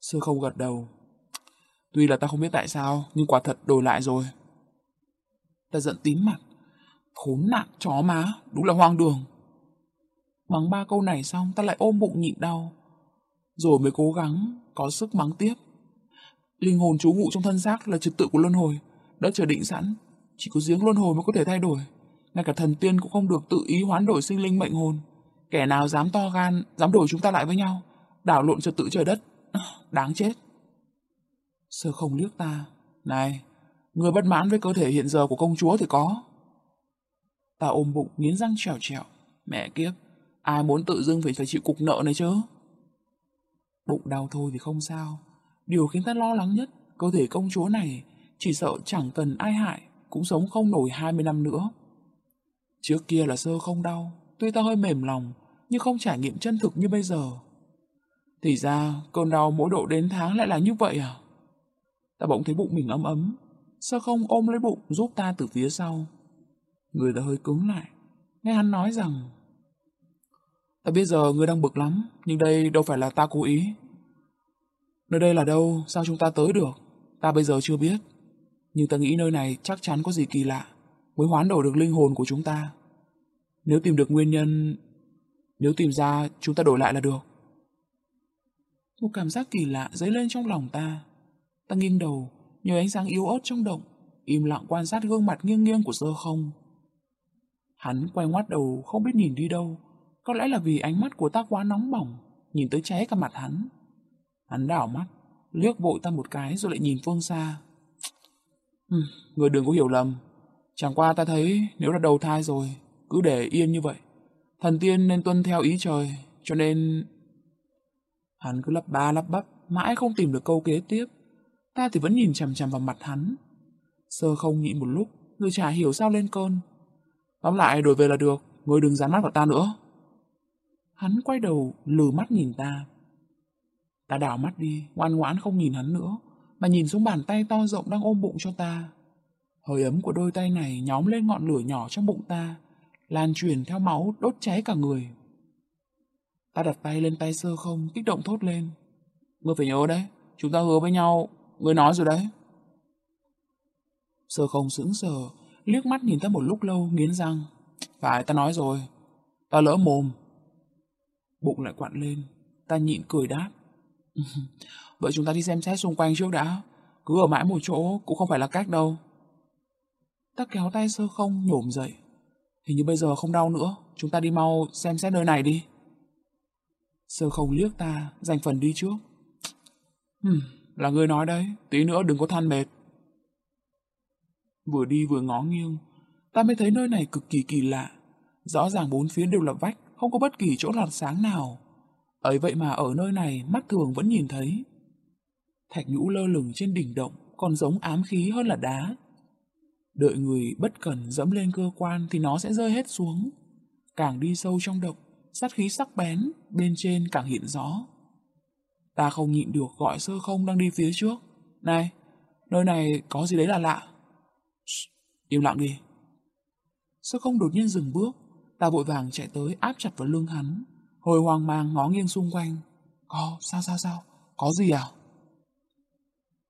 Sơ không gật đầu. Tuy là ta không biết tại sao, nhưng quả thật đổi lại rồi. Ta giận tím mặt. Khốn nạn, chó má, đúng là hoang đường. Mắng ba câu này xong, ta lại ôm bụng nhịn đau. Rồi mới cố gắng, có sức mắng tiếp. Linh hồn trú ngụ trong thân xác là trật tự của luân hồi, đã chờ định sẵn. Chỉ có giếng luân hồi mới có thể thay đổi. Ngay cả thần tiên cũng không được tự ý hoán đổi sinh linh mệnh hồn. Kẻ nào dám to gan, dám đổi chúng ta lại với nhau, đảo lộn trật tự trời đất, à, đáng chết. Sơ không liếc ta. Này, người bất mãn với cơ thể hiện giờ của công chúa thì có. Ta ôm bụng, nghiến răng trèo trèo. Mẹ kiếp, ai muốn tự dưng phải phải chịu cục nợ này chứ? Bụng đau thôi thì không sao. Điều khiến ta lo lắng nhất, cơ thể công chúa này chỉ sợ chẳng cần ai hại, cũng sống không nổi 20 năm nữa. Trước kia là sơ không đau, tuy ta hơi mềm lòng, nhưng không trải nghiệm chân thực như bây giờ. Thì ra, cơn đau mỗi độ đến tháng lại là như vậy à? Ta bỗng thấy bụng mình ấm ấm, sơ không ôm lấy bụng giúp ta từ phía sau. Người ta hơi cứng lại, nghe hắn nói rằng Ta biết giờ ngươi đang bực lắm, nhưng đây đâu phải là ta cố ý. Nơi đây là đâu, sao chúng ta tới được? Ta bây giờ chưa biết. Nhưng ta nghĩ nơi này chắc chắn có gì kỳ lạ, mới hoán đổi được linh hồn của chúng ta. Nếu tìm được nguyên nhân, nếu tìm ra chúng ta đổi lại là được. Một cảm giác kỳ lạ dấy lên trong lòng ta. Ta nghiêng đầu, nhờ ánh sáng yếu ớt trong động, im lặng quan sát gương mặt nghiêng nghiêng của sơ không. Hắn quay ngoắt đầu không biết nhìn đi đâu, có lẽ là vì ánh mắt của ta quá nóng bỏng, nhìn tới cháy cả mặt hắn. Hắn đảo mắt, liếc vội ta một cái rồi lại nhìn phương xa. Ừ, người đừng có hiểu lầm. Chẳng qua ta thấy nếu là đầu thai rồi, cứ để yên như vậy. Thần tiên nên tuân theo ý trời, cho nên... Hắn cứ lắp ba lắp bắp, mãi không tìm được câu kế tiếp. Ta thì vẫn nhìn chằm chằm vào mặt hắn. Sơ không nghĩ một lúc, người chả hiểu sao lên cơn. Tóm lại đổi về là được, người đừng dán mắt vào ta nữa. Hắn quay đầu, lừ mắt nhìn ta. Ta đảo mắt đi, ngoan ngoãn không nhìn hắn nữa, mà nhìn xuống bàn tay to rộng đang ôm bụng cho ta. Hơi ấm của đôi tay này nhóm lên ngọn lửa nhỏ trong bụng ta, lan truyền theo máu đốt cháy cả người. Ta đặt tay lên tay sơ không, kích động thốt lên. Ngươi phải nhớ đấy, chúng ta hứa với nhau, ngươi nói rồi đấy. Sơ không sững sờ, liếc mắt nhìn ta một lúc lâu, nghiến răng. Phải, ta nói rồi, ta lỡ mồm. Bụng lại quặn lên, ta nhịn cười đáp. Vậy chúng ta đi xem xét xung quanh trước đã. Cứ ở mãi một chỗ cũng không phải là cách đâu. Ta kéo tay sơ không nhổm dậy. Hình như bây giờ không đau nữa. Chúng ta đi mau xem xét nơi này đi. Sơ không liếc ta, dành phần đi trước. Hừm, là người nói đấy, tí nữa đừng có than mệt. Vừa đi vừa ngó nghiêng, ta mới thấy nơi này cực kỳ kỳ lạ. Rõ ràng bốn phía đều là vách, không có bất kỳ chỗ lọt sáng nào. Ấy vậy mà ở nơi này mắt thường vẫn nhìn thấy. Thạch nhũ lơ lửng trên đỉnh động còn giống ám khí hơn là đá. Đợi người bất cần dẫm lên cơ quan thì nó sẽ rơi hết xuống. Càng đi sâu trong động, sát khí sắc bén bên trên càng hiện rõ. Ta không nhịn được gọi sơ không đang đi phía trước. Này, nơi này có gì đấy là lạ. Shh, im lặng đi. Sơ không đột nhiên dừng bước, ta vội vàng chạy tới áp chặt vào lưng hắn. Hồi hoang mang ngó nghiêng xung quanh. Có, sao sao sao, có gì à?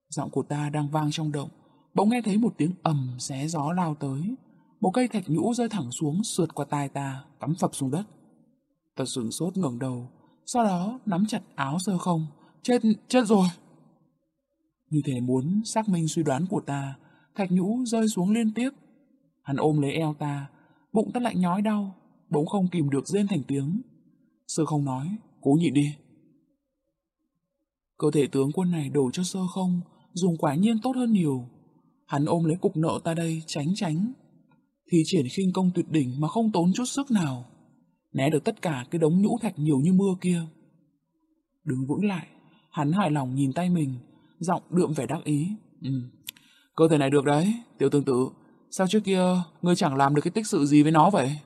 Giọng của ta đang vang trong động, bỗng nghe thấy một tiếng ầm xé gió lao tới. Một cây thạch nhũ rơi thẳng xuống sượt qua tai ta, cắm phập xuống đất. Ta sửng sốt ngẩng đầu, sau đó nắm chặt áo sơ không. Chết, chết rồi! Như thể muốn xác minh suy đoán của ta, thạch nhũ rơi xuống liên tiếp. Hắn ôm lấy eo ta, bụng ta lại nhói đau, bỗng không kìm được rên thành tiếng. Sơ không nói, cố nhịn đi. Cơ thể tướng quân này đổ cho sơ không, dùng quả nhiên tốt hơn nhiều. Hắn ôm lấy cục nợ ta đây, tránh tránh. Thì triển khinh công tuyệt đỉnh mà không tốn chút sức nào. Né được tất cả cái đống nhũ thạch nhiều như mưa kia. Đứng vững lại, hắn hài lòng nhìn tay mình, giọng đượm vẻ đắc ý. Ừ, cơ thể này được đấy, tiểu tương tự. Sao trước kia ngươi chẳng làm được cái tích sự gì với nó vậy?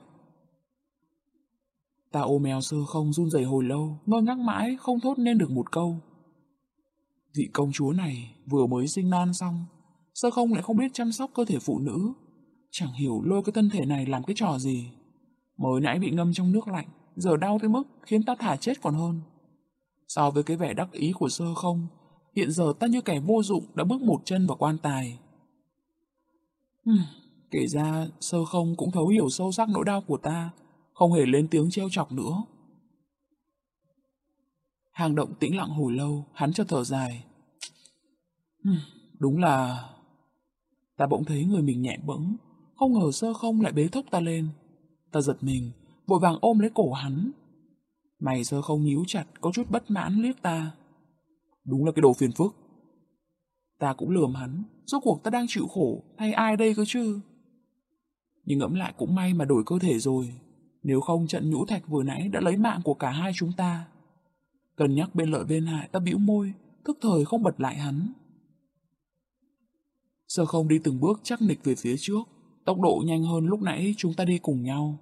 Ta ôm eo sơ không run rẩy hồi lâu, ngơ ngác mãi không thốt nên được một câu. Vị công chúa này vừa mới sinh non xong, sơ không lại không biết chăm sóc cơ thể phụ nữ. Chẳng hiểu lôi cái thân thể này làm cái trò gì. Mới nãy bị ngâm trong nước lạnh, giờ đau tới mức khiến ta thả chết còn hơn. So với cái vẻ đắc ý của sơ không, hiện giờ ta như kẻ vô dụng đã bước một chân vào quan tài. Hừm, kể ra sơ không cũng thấu hiểu sâu sắc nỗi đau của ta, không hề lên tiếng treo chọc nữa. Hàng động tĩnh lặng hồi lâu, hắn cho thở dài. Đúng là... Ta bỗng thấy người mình nhẹ bẫng, không ngờ sơ không lại bế thốc ta lên. Ta giật mình, vội vàng ôm lấy cổ hắn. Mày sơ không nhíu chặt, có chút bất mãn liếc ta. Đúng là cái đồ phiền phức. Ta cũng lườm hắn, rốt cuộc ta đang chịu khổ, thay ai đây cơ chứ? Nhưng ngẫm lại cũng may mà đổi cơ thể rồi, nếu không trận nhũ thạch vừa nãy đã lấy mạng của cả hai chúng ta. Cần nhắc bên lợi bên hại ta bĩu môi, thức thời không bật lại hắn. Sơ không đi từng bước chắc nịch về phía trước, tốc độ nhanh hơn lúc nãy chúng ta đi cùng nhau.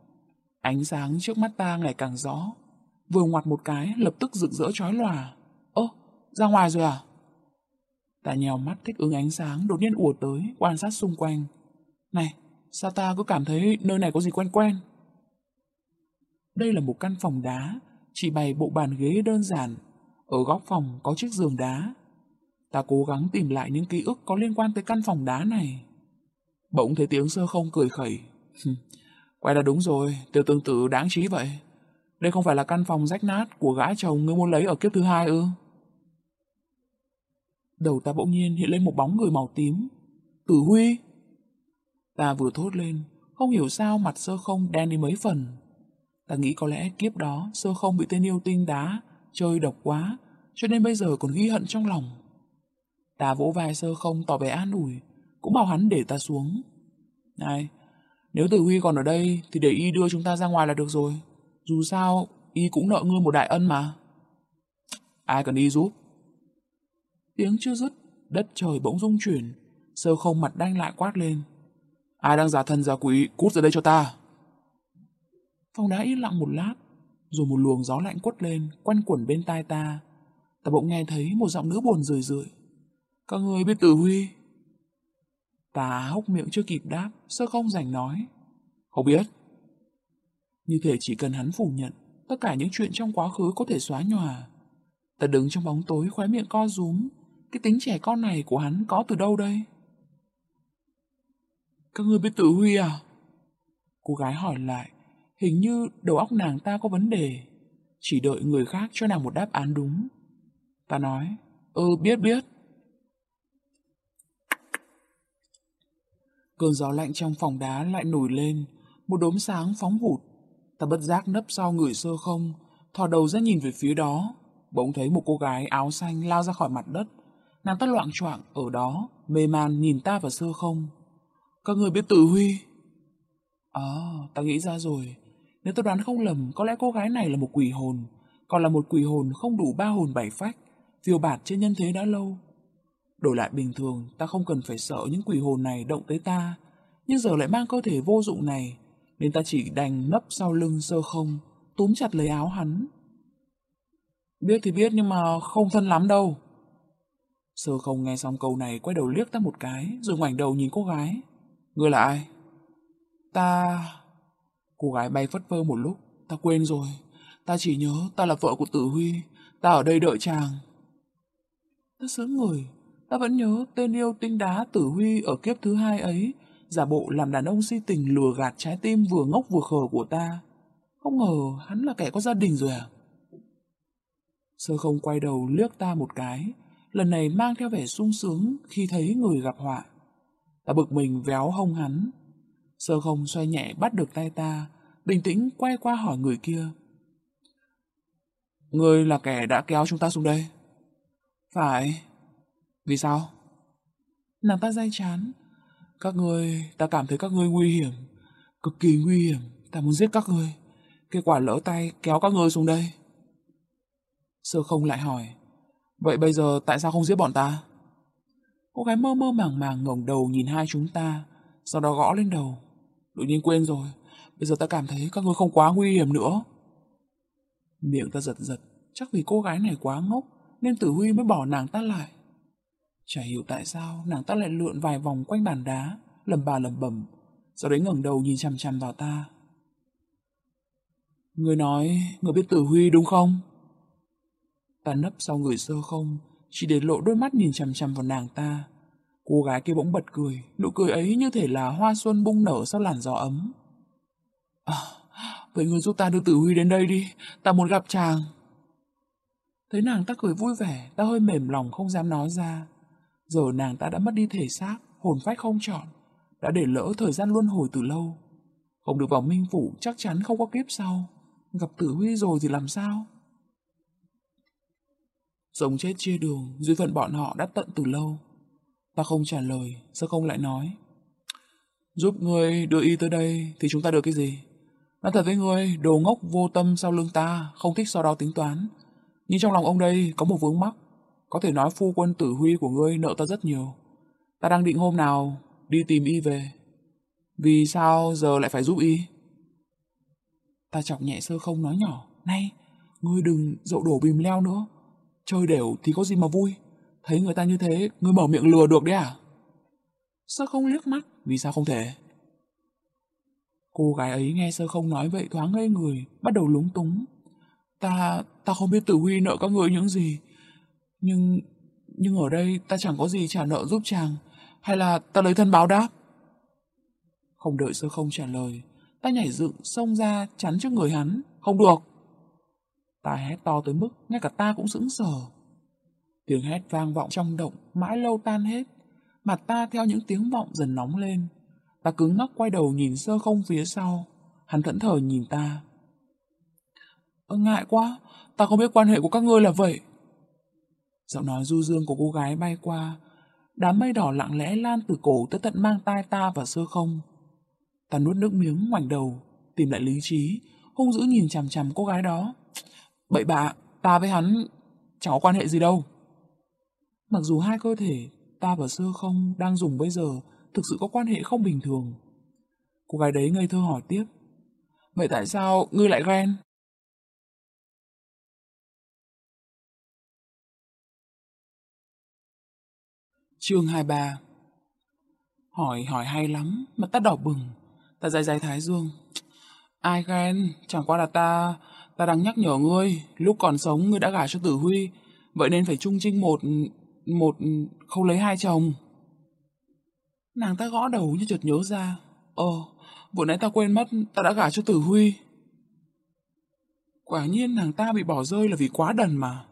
Ánh sáng trước mắt ta ngày càng rõ, vừa ngoặt một cái lập tức rực rỡ chói lòa. Ơ, ra ngoài rồi à? Ta nhèo mắt thích ứng ánh sáng đột nhiên ùa tới, quan sát xung quanh. Này, sao ta cứ cảm thấy nơi này có gì quen quen? Đây là một căn phòng đá, chỉ bày bộ bàn ghế đơn giản. Ở góc phòng có chiếc giường đá, Ta cố gắng tìm lại những ký ức có liên quan tới căn phòng đá này. Bỗng thấy tiếng sơ không cười khẩy. Quay là đúng rồi, tiểu tương tự đáng trí vậy. Đây không phải là căn phòng rách nát của gã chồng ngươi muốn lấy ở kiếp thứ hai ư? Đầu ta bỗng nhiên hiện lên một bóng người màu tím. Tử Huy! Ta vừa thốt lên, không hiểu sao mặt sơ không đen đi mấy phần. Ta nghĩ có lẽ kiếp đó sơ không bị tên yêu tinh đá, chơi độc quá, cho nên bây giờ còn ghi hận trong lòng. Ta vỗ vai sơ không tỏ vẻ an ủi, cũng bảo hắn để ta xuống. Này, nếu Tử Huy còn ở đây thì để y đưa chúng ta ra ngoài là được rồi. Dù sao, y cũng nợ ngươi một đại ân mà. Ai cần y giúp? Tiếng chưa dứt, đất trời bỗng rung chuyển, sơ không mặt đanh lại quát lên. Ai đang giả thần giả quỷ, cút ra đây cho ta. Phòng đá yên lặng một lát, rồi một luồng gió lạnh quất lên, quanh quẩn bên tai ta. Ta bỗng nghe thấy một giọng nữ buồn rười rượi. Các người biết Tử Huy? Ta hốc miệng chưa kịp đáp, sơ không rảnh nói. Không biết. Như thể chỉ cần hắn phủ nhận, tất cả những chuyện trong quá khứ có thể xóa nhòa. Ta đứng trong bóng tối khóe miệng co rúm, cái tính trẻ con này của hắn có từ đâu đây? Các ngươi biết tự Huy à? Cô gái hỏi lại, hình như đầu óc nàng ta có vấn đề, chỉ đợi người khác cho nàng một đáp án đúng. Ta nói, ừ biết biết. Cơn gió lạnh trong phòng đá lại nổi lên, một đốm sáng phóng vụt. Ta bất giác nấp sau người sơ không, thò đầu ra nhìn về phía đó. Bỗng thấy một cô gái áo xanh lao ra khỏi mặt đất. Nàng ta loạn choạng ở đó, mê man nhìn ta và sơ không. Các người biết tự huy. À, ta nghĩ ra rồi. Nếu tôi đoán không lầm, có lẽ cô gái này là một quỷ hồn. Còn là một quỷ hồn không đủ ba hồn bảy phách, phiêu bạt trên nhân thế đã lâu. Đổi lại bình thường, ta không cần phải sợ những quỷ hồn này động tới ta. Nhưng giờ lại mang cơ thể vô dụng này, nên ta chỉ đành nấp sau lưng sơ không, túm chặt lấy áo hắn. Biết thì biết nhưng mà không thân lắm đâu. Sơ không nghe xong câu này quay đầu liếc ta một cái, rồi ngoảnh đầu nhìn cô gái. Ngươi là ai? Ta... Cô gái bay phất phơ một lúc, ta quên rồi. Ta chỉ nhớ ta là vợ của Tử Huy, ta ở đây đợi chàng. Ta sớm người, ta vẫn nhớ tên yêu tinh đá Tử Huy ở kiếp thứ hai ấy, giả bộ làm đàn ông si tình lừa gạt trái tim vừa ngốc vừa khờ của ta. Không ngờ hắn là kẻ có gia đình rồi à? Sơ không quay đầu liếc ta một cái, lần này mang theo vẻ sung sướng khi thấy người gặp họa. Ta bực mình véo hông hắn. Sơ không xoay nhẹ bắt được tay ta, bình tĩnh quay qua hỏi người kia. Người là kẻ đã kéo chúng ta xuống đây. Phải. Vì sao? Nàng ta dây chán. Các người, ta cảm thấy các người nguy hiểm. Cực kỳ nguy hiểm. Ta muốn giết các người. Kết quả lỡ tay kéo các người xuống đây. Sơ không lại hỏi. Vậy bây giờ tại sao không giết bọn ta? Cô gái mơ mơ màng màng ngẩng đầu nhìn hai chúng ta, sau đó gõ lên đầu. Tự nhiên quên rồi, bây giờ ta cảm thấy các ngươi không quá nguy hiểm nữa. Miệng ta giật giật, chắc vì cô gái này quá ngốc, nên Tử Huy mới bỏ nàng ta lại. Chả hiểu tại sao nàng ta lại lượn vài vòng quanh bàn đá, lầm bà lầm bầm, sau đấy ngẩng đầu nhìn chằm chằm vào ta. Người nói, người biết Tử Huy đúng không? Ta nấp sau người sơ không, chỉ để lộ đôi mắt nhìn chằm chằm vào nàng ta. Cô gái kia bỗng bật cười, nụ cười ấy như thể là hoa xuân bung nở sau làn gió ấm. À, vậy người giúp ta đưa Tử Huy đến đây đi, ta muốn gặp chàng. Thấy nàng ta cười vui vẻ, ta hơi mềm lòng không dám nói ra. Giờ nàng ta đã mất đi thể xác, hồn phách không trọn, đã để lỡ thời gian luân hồi từ lâu. Không được vào minh phủ chắc chắn không có kiếp sau. Gặp Tử Huy rồi thì làm sao? Sống chết chia đường, duyên phận bọn họ đã tận từ lâu. Ta không trả lời, sơ không lại nói? Giúp ngươi đưa y tới đây thì chúng ta được cái gì? Nói thật với ngươi, đồ ngốc vô tâm sau lưng ta, không thích so đó tính toán. Nhưng trong lòng ông đây có một vướng mắc. Có thể nói phu quân tử huy của ngươi nợ ta rất nhiều. Ta đang định hôm nào đi tìm y về. Vì sao giờ lại phải giúp y? Ta chọc nhẹ sơ không nói nhỏ. Này, ngươi đừng dậu đổ bìm leo nữa. Chơi đều thì có gì mà vui. Thấy người ta như thế, ngươi mở miệng lừa được đấy à? Sơ không liếc mắt, vì sao không thể? Cô gái ấy nghe sơ không nói vậy thoáng ngây người, bắt đầu lúng túng. Ta, ta không biết tử huy nợ các người những gì. Nhưng, Nhưng ở đây ta chẳng có gì trả nợ giúp chàng, hay là ta lấy thân báo đáp? Không đợi sơ không trả lời, ta nhảy dựng xông ra chắn trước người hắn. Không được! Ta hét to tới mức ngay cả ta cũng sững sờ. Tiếng hét vang vọng trong động, mãi lâu tan hết. Mặt ta theo những tiếng vọng dần nóng lên. Ta cứng ngắc quay đầu nhìn sơ không phía sau. Hắn thẫn thờ nhìn ta. Ơ ngại quá, ta không biết quan hệ của các ngươi là vậy. Giọng nói du dương của cô gái bay qua. Đám mây đỏ lặng lẽ lan từ cổ tới tận mang tai ta và sơ không. Ta nuốt nước miếng ngoảnh đầu, tìm lại lý trí, hung dữ nhìn chằm chằm cô gái đó. Bậy bạ, ta với hắn chẳng có quan hệ gì đâu. Mặc dù hai cơ thể ta và sơ không đang dùng bây giờ thực sự có quan hệ không bình thường. Cô gái đấy ngây thơ hỏi tiếp. Vậy tại sao ngươi lại ghen? Chương 23 Hỏi hỏi hay lắm, mặt ta đỏ bừng. Ta dài dài thái dương. Ai ghen, chẳng qua là ta, ta đang nhắc nhở ngươi, lúc còn sống ngươi đã gả cho tử huy, vậy nên phải trung trinh một, một, không lấy hai chồng. Nàng ta gõ đầu như chợt nhớ ra. Ờ, vừa nãy ta quên mất, ta đã gả cho tử huy. Quả nhiên nàng ta bị bỏ rơi là vì quá đần mà.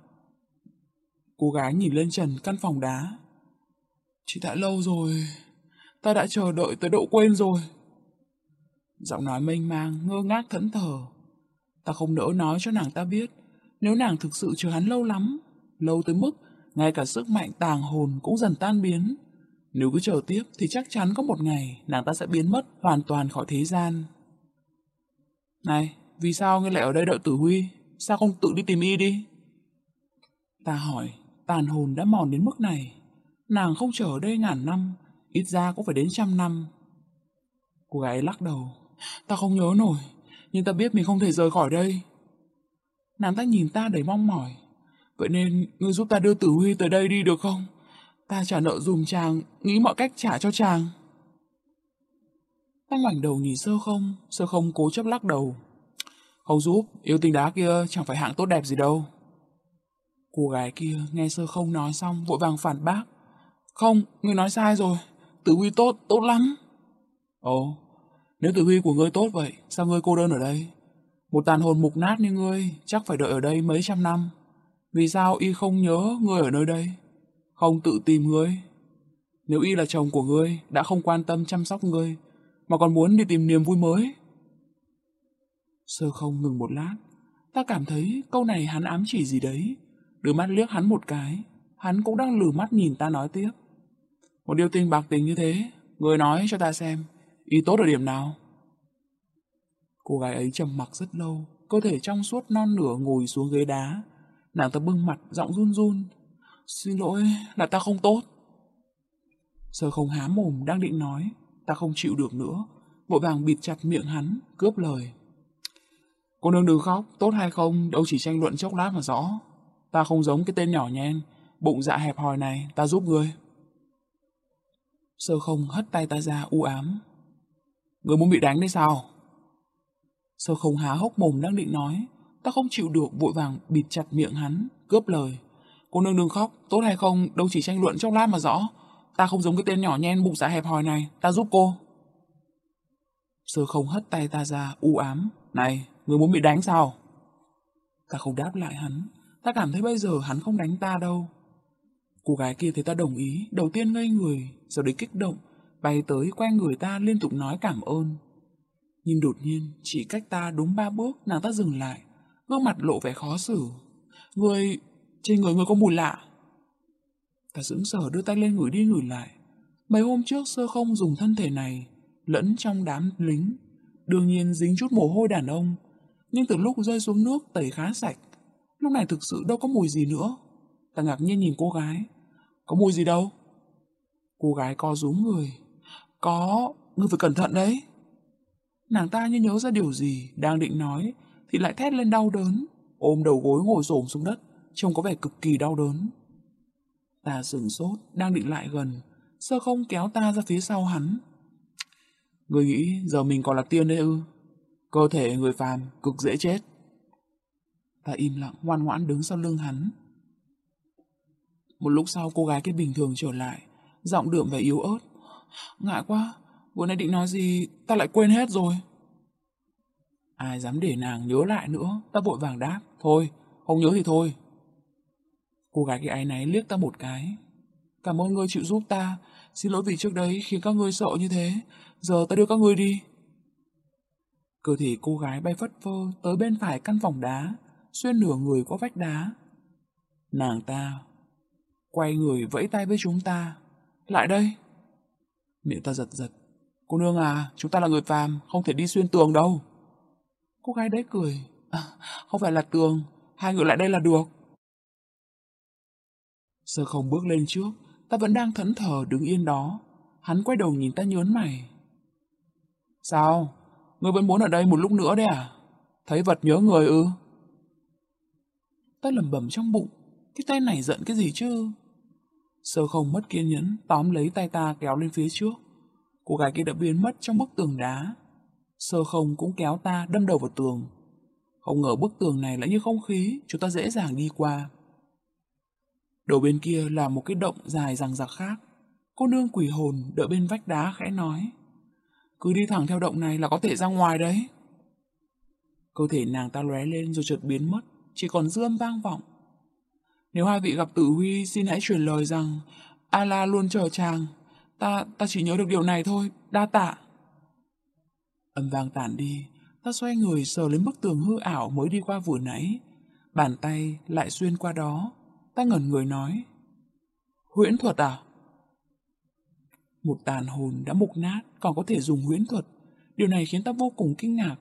Cô gái nhìn lên trần căn phòng đá. Chỉ đã lâu rồi, ta đã chờ đợi tới độ quên rồi. Giọng nói mênh mang, ngơ ngác thẫn thờ. Ta không nỡ nói cho nàng ta biết, nếu nàng thực sự chờ hắn lâu lắm, lâu tới mức ngay cả sức mạnh tàng hồn cũng dần tan biến. Nếu cứ chờ tiếp thì chắc chắn có một ngày nàng ta sẽ biến mất hoàn toàn khỏi thế gian. Này, vì sao ngươi lại ở đây đợi tử huy? Sao không tự đi tìm y đi? Ta hỏi, tàn hồn đã mòn đến mức này. Nàng không chờ ở đây ngàn năm, ít ra cũng phải đến trăm năm. Cô gái lắc đầu. Ta không nhớ nổi, nhưng ta biết mình không thể rời khỏi đây. Nàng ta nhìn ta đầy mong mỏi. Vậy nên, ngươi giúp ta đưa tử huy tới đây đi được không? Ta trả nợ dùm chàng, nghĩ mọi cách trả cho chàng. Ta ngoảnh đầu nhìn sơ không, sơ không cố chấp lắc đầu. Không giúp, yêu tình đá kia chẳng phải hạng tốt đẹp gì đâu. Cô gái kia nghe sơ không nói xong vội vàng phản bác. Không, ngươi nói sai rồi, tử huy tốt, tốt lắm. Ồ, nếu tử huy của ngươi tốt vậy, sao ngươi cô đơn ở đây? Một tàn hồn mục nát như ngươi chắc phải đợi ở đây mấy trăm năm. Vì sao y không nhớ ngươi ở nơi đây? Không tự tìm ngươi? Nếu y là chồng của ngươi, đã không quan tâm chăm sóc ngươi, mà còn muốn đi tìm niềm vui mới. Sơ không ngừng một lát, ta cảm thấy câu này hắn ám chỉ gì đấy. Đưa mắt liếc hắn một cái, hắn cũng đang lử mắt nhìn ta nói tiếp. Một điều tình bạc tình như thế, người nói cho ta xem, y tốt ở điểm nào? Cô gái ấy trầm mặc rất lâu, cơ thể trong suốt non nửa ngồi xuống ghế đá. Nàng ta bưng mặt, giọng run run. Xin lỗi, là ta không tốt. Sơ không há mồm đang định nói, ta không chịu được nữa, vội vàng bịt chặt miệng hắn, cướp lời. Cô nương đừng khóc, tốt hay không, đâu chỉ tranh luận chốc lát mà rõ. Ta không giống cái tên nhỏ nhen, bụng dạ hẹp hòi này, ta giúp ngươi. Sơ không hất tay ta ra u ám. Ngươi muốn bị đánh đấy sao? Sơ không há hốc mồm đang định nói, ta không chịu được vội vàng bịt chặt miệng hắn, cướp lời. Cô nương đừng khóc, tốt hay không, đâu chỉ tranh luận trong lát mà rõ. Ta không giống cái tên nhỏ nhen bụng dạ hẹp hòi này, ta giúp cô. Sơ không hất tay ta ra, u ám. Này, người muốn bị đánh sao? Ta không đáp lại hắn, ta cảm thấy bây giờ hắn không đánh ta đâu. Cô gái kia thấy ta đồng ý, đầu tiên ngây người, rồi đấy kích động, bay tới quen người ta liên tục nói cảm ơn. Nhưng đột nhiên, chỉ cách ta đúng ba bước, nàng ta dừng lại, gương mặt lộ vẻ khó xử. Người, trên người người có mùi lạ. Ta sững sờ đưa tay lên ngửi đi ngửi lại. Mấy hôm trước sơ không dùng thân thể này, lẫn trong đám lính. Đương nhiên dính chút mồ hôi đàn ông, nhưng từ lúc rơi xuống nước tẩy khá sạch. Lúc này thực sự đâu có mùi gì nữa. Ta ngạc nhiên nhìn cô gái. Có mùi gì đâu? Cô gái co rúm người. Có, ngươi phải cẩn thận đấy. Nàng ta như nhớ ra điều gì, đang định nói, thì lại thét lên đau đớn, ôm đầu gối ngồi xổm xuống đất, trông có vẻ cực kỳ đau đớn. Ta sửng sốt, đang định lại gần, sơ không kéo ta ra phía sau hắn. Người nghĩ giờ mình còn là tiên đấy ư? Cơ thể người phàm cực dễ chết. Ta im lặng ngoan ngoãn đứng sau lưng hắn. Một lúc sau cô gái kia bình thường trở lại, giọng đượm và yếu ớt. Ngại quá, vừa nãy định nói gì, ta lại quên hết rồi. Ai dám để nàng nhớ lại nữa, ta vội vàng đáp. Thôi, không nhớ thì thôi. Cô gái kia ái náy liếc ta một cái. Cảm ơn ngươi chịu giúp ta, xin lỗi vì trước đấy khiến các ngươi sợ như thế, giờ ta đưa các ngươi đi. Cơ thể cô gái bay phất phơ tới bên phải căn phòng đá, xuyên nửa người qua vách đá. Nàng ta quay người vẫy tay với chúng ta. Lại đây. Miệng ta giật giật. Cô nương à, chúng ta là người phàm, không thể đi xuyên tường đâu. Cô gái đấy cười. À, không phải là tường, hai người lại đây là được. Sơ không bước lên trước, ta vẫn đang thẫn thờ đứng yên đó. Hắn quay đầu nhìn ta nhớn mày. Sao? Ngươi vẫn muốn ở đây một lúc nữa đấy à? Thấy vật nhớ người ư? Ta lầm bẩm trong bụng, cái tay này giận cái gì chứ? Sơ không mất kiên nhẫn, tóm lấy tay ta kéo lên phía trước. Cô gái kia đã biến mất trong bức tường đá. Sơ không cũng kéo ta đâm đầu vào tường. Không ngờ bức tường này lại như không khí, chúng ta dễ dàng đi qua. Đầu bên kia là một cái động dài rằng rạc khác. Cô nương quỷ hồn đợi bên vách đá khẽ nói. Cứ đi thẳng theo động này là có thể ra ngoài đấy. Cơ thể nàng ta lóe lên rồi chợt biến mất, chỉ còn dư âm vang vọng. Nếu hai vị gặp tử huy xin hãy truyền lời rằng Ala luôn chờ chàng. Ta, ta chỉ nhớ được điều này thôi, đa tạ. Âm vang tản đi, ta xoay người sờ lên bức tường hư ảo mới đi qua vừa nãy. Bàn tay lại xuyên qua đó, ta ngẩn người nói. Huyễn thuật à? Một tàn hồn đã mục nát còn có thể dùng huyễn thuật. Điều này khiến ta vô cùng kinh ngạc.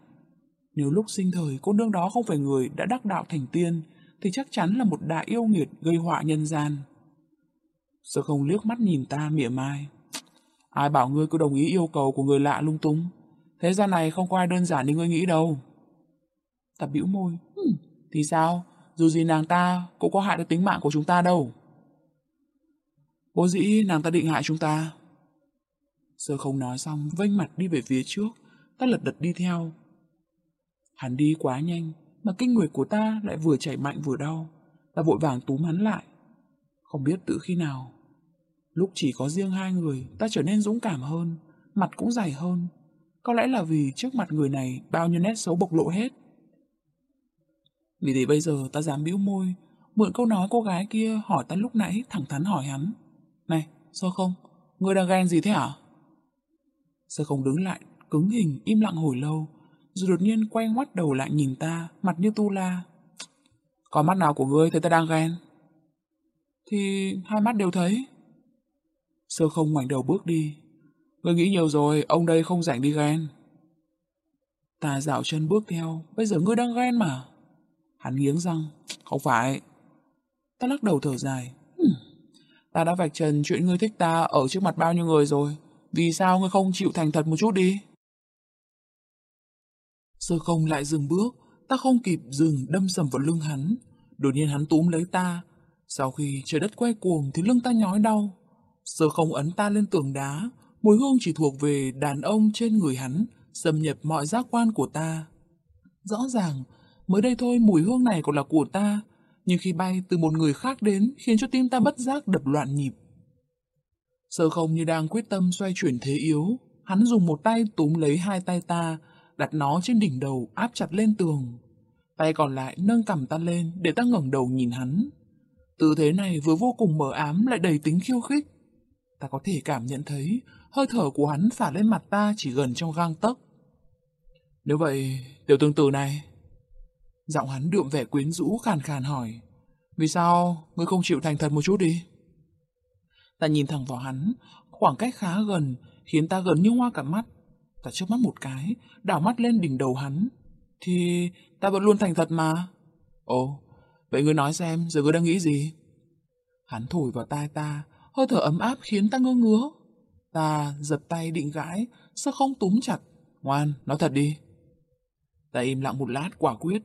Nếu lúc sinh thời cô nương đó không phải người đã đắc đạo thành tiên, thì chắc chắn là một đại yêu nghiệt gây họa nhân gian. Sơ không liếc mắt nhìn ta mỉa mai. Ai bảo ngươi cứ đồng ý yêu cầu của người lạ lung tung. Thế gian này không có ai đơn giản như ngươi nghĩ đâu. Ta bĩu môi. Hm, thì sao? Dù gì nàng ta cũng có hại được tính mạng của chúng ta đâu. Bố dĩ nàng ta định hại chúng ta. Sơ không nói xong, vênh mặt đi về phía trước, ta lật đật đi theo. Hắn đi quá nhanh, mà kinh nguyệt của ta lại vừa chảy mạnh vừa đau. Ta vội vàng túm hắn lại. Không biết từ khi nào. Lúc chỉ có riêng hai người, ta trở nên dũng cảm hơn, mặt cũng dày hơn. Có lẽ là vì trước mặt người này bao nhiêu nét xấu bộc lộ hết. Vì thế bây giờ ta dám bĩu môi, mượn câu nói cô gái kia hỏi ta lúc nãy thẳng thắn hỏi hắn. Này, sao không? Ngươi đang ghen gì thế hả? Sơ không đứng lại, cứng hình, im lặng hồi lâu, rồi đột nhiên quay ngoắt đầu lại nhìn ta, mặt như tu la. Có mắt nào của ngươi thấy ta đang ghen? Thì hai mắt đều thấy. Sơ không ngoảnh đầu bước đi. Ngươi nghĩ nhiều rồi, ông đây không rảnh đi ghen. Ta dạo chân bước theo, bây giờ ngươi đang ghen mà. Hắn nghiến răng, không phải. Ta lắc đầu thở dài. Hừm. ta đã vạch trần chuyện ngươi thích ta ở trước mặt bao nhiêu người rồi. Vì sao ngươi không chịu thành thật một chút đi? Sơ không lại dừng bước, ta không kịp dừng đâm sầm vào lưng hắn. Đột nhiên hắn túm lấy ta. Sau khi trời đất quay cuồng thì lưng ta nhói đau. Sơ không ấn ta lên tường đá, mùi hương chỉ thuộc về đàn ông trên người hắn, xâm nhập mọi giác quan của ta. Rõ ràng, mới đây thôi mùi hương này còn là của ta, nhưng khi bay từ một người khác đến khiến cho tim ta bất giác đập loạn nhịp. Sơ không như đang quyết tâm xoay chuyển thế yếu, hắn dùng một tay túm lấy hai tay ta, đặt nó trên đỉnh đầu áp chặt lên tường. Tay còn lại nâng cầm ta lên để ta ngẩng đầu nhìn hắn. Tư thế này vừa vô cùng mờ ám lại đầy tính khiêu khích. Ta có thể cảm nhận thấy hơi thở của hắn phả lên mặt ta chỉ gần trong gang tấc. Nếu vậy, tiểu tương tử này... Giọng hắn đượm vẻ quyến rũ khàn khàn hỏi. Vì sao ngươi không chịu thành thật một chút đi? Ta nhìn thẳng vào hắn, khoảng cách khá gần, khiến ta gần như hoa cả mắt. Ta chớp mắt một cái, đảo mắt lên đỉnh đầu hắn. Thì ta vẫn luôn thành thật mà. Ồ, vậy ngươi nói xem, giờ ngươi đang nghĩ gì? Hắn thổi vào tai ta, hơi thở ấm áp khiến ta ngơ ngứa. Ta giật tay định gãi, sao không túm chặt. Ngoan, nói thật đi. Ta im lặng một lát quả quyết.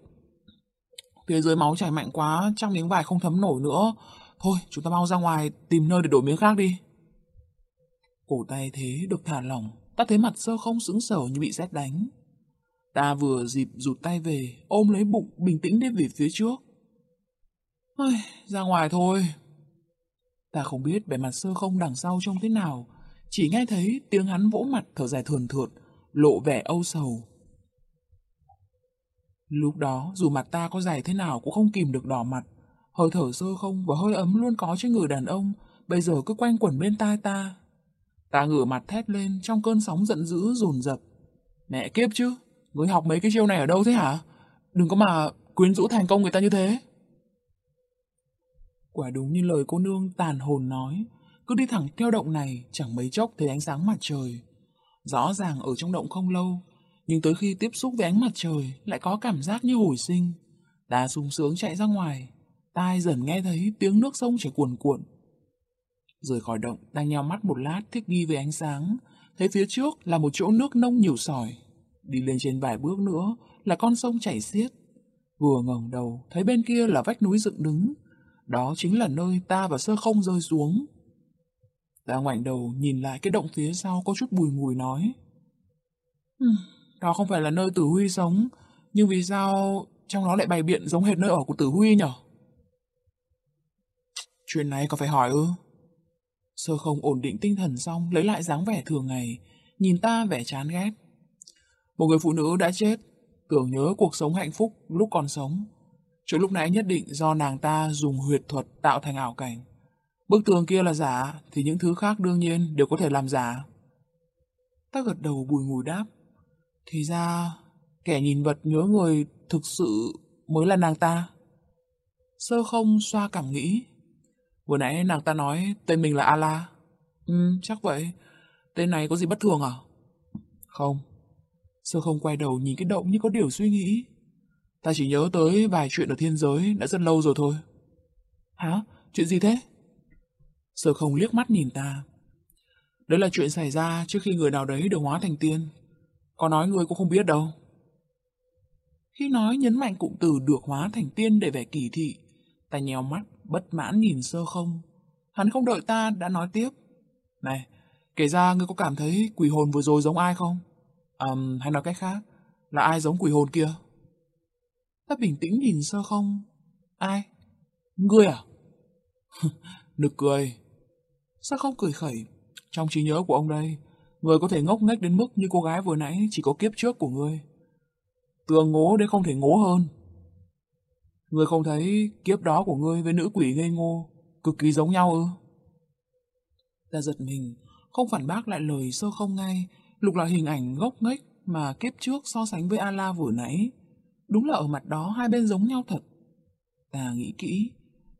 Phía dưới máu chảy mạnh quá, trong miếng vải không thấm nổi nữa. Thôi, chúng ta mau ra ngoài, tìm nơi để đổi miếng khác đi. Cổ tay thế được thả lỏng, ta thấy mặt sơ không sững sờ như bị rét đánh. Ta vừa dịp rụt tay về, ôm lấy bụng, bình tĩnh đi về phía trước. Ôi, ra ngoài thôi. Ta không biết bề mặt sơ không đằng sau trông thế nào, chỉ nghe thấy tiếng hắn vỗ mặt thở dài thườn thượt, lộ vẻ âu sầu. Lúc đó, dù mặt ta có dài thế nào cũng không kìm được đỏ mặt, hơi thở sơ không và hơi ấm luôn có trên người đàn ông, bây giờ cứ quanh quẩn bên tai ta. Ta ngửa mặt thét lên trong cơn sóng giận dữ dồn dập. Mẹ kiếp chứ, ngươi học mấy cái chiêu này ở đâu thế hả? Đừng có mà quyến rũ thành công người ta như thế. Quả đúng như lời cô nương tàn hồn nói, cứ đi thẳng theo động này chẳng mấy chốc thấy ánh sáng mặt trời. Rõ ràng ở trong động không lâu, nhưng tới khi tiếp xúc với ánh mặt trời lại có cảm giác như hồi sinh. Ta sung sướng chạy ra ngoài, tai dần nghe thấy tiếng nước sông chảy cuồn cuộn. Rời khỏi động, ta nheo mắt một lát thích nghi với ánh sáng, thấy phía trước là một chỗ nước nông nhiều sỏi. Đi lên trên vài bước nữa là con sông chảy xiết. Vừa ngẩng đầu, thấy bên kia là vách núi dựng đứng. Đó chính là nơi ta và sơ không rơi xuống. Ta ngoảnh đầu nhìn lại cái động phía sau có chút bùi ngùi nói. Đó không phải là nơi Tử Huy sống, nhưng vì sao trong đó lại bày biện giống hệt nơi ở của Tử Huy nhở? Chuyện này có phải hỏi ư? Sơ không ổn định tinh thần xong, lấy lại dáng vẻ thường ngày, nhìn ta vẻ chán ghét. Một người phụ nữ đã chết, tưởng nhớ cuộc sống hạnh phúc lúc còn sống. Chỗ lúc nãy nhất định do nàng ta dùng huyệt thuật tạo thành ảo cảnh. Bức tường kia là giả, thì những thứ khác đương nhiên đều có thể làm giả. Ta gật đầu bùi ngùi đáp. Thì ra, kẻ nhìn vật nhớ người thực sự mới là nàng ta. Sơ không xoa cảm nghĩ. Vừa nãy nàng ta nói tên mình là Ala. Ừ, chắc vậy. Tên này có gì bất thường à? Không. Sơ không quay đầu nhìn cái động như có điều suy nghĩ. Ta chỉ nhớ tới vài chuyện ở thiên giới đã rất lâu rồi thôi. Hả? Chuyện gì thế? Sơ không liếc mắt nhìn ta. Đấy là chuyện xảy ra trước khi người nào đấy được hóa thành tiên. Có nói người cũng không biết đâu. Khi nói nhấn mạnh cụm từ được hóa thành tiên để vẻ kỳ thị, ta nhèo mắt, bất mãn nhìn sơ không. Hắn không đợi ta đã nói tiếp. Này, kể ra ngươi có cảm thấy quỷ hồn vừa rồi giống ai không? À, hay nói cách khác, là ai giống quỷ hồn kia? Ta bình tĩnh nhìn sơ không. Ai? Ngươi à? Nực cười. Sao không cười khẩy? Trong trí nhớ của ông đây, người có thể ngốc nghếch đến mức như cô gái vừa nãy chỉ có kiếp trước của ngươi. Tường ngố đến không thể ngố hơn. người không thấy kiếp đó của ngươi với nữ quỷ ngây ngô cực kỳ giống nhau ư? Ta giật mình, không phản bác lại lời sơ không ngay, lục lại hình ảnh gốc nghếch mà kiếp trước so sánh với Ala vừa nãy. Đúng là ở mặt đó hai bên giống nhau thật. Ta nghĩ kỹ,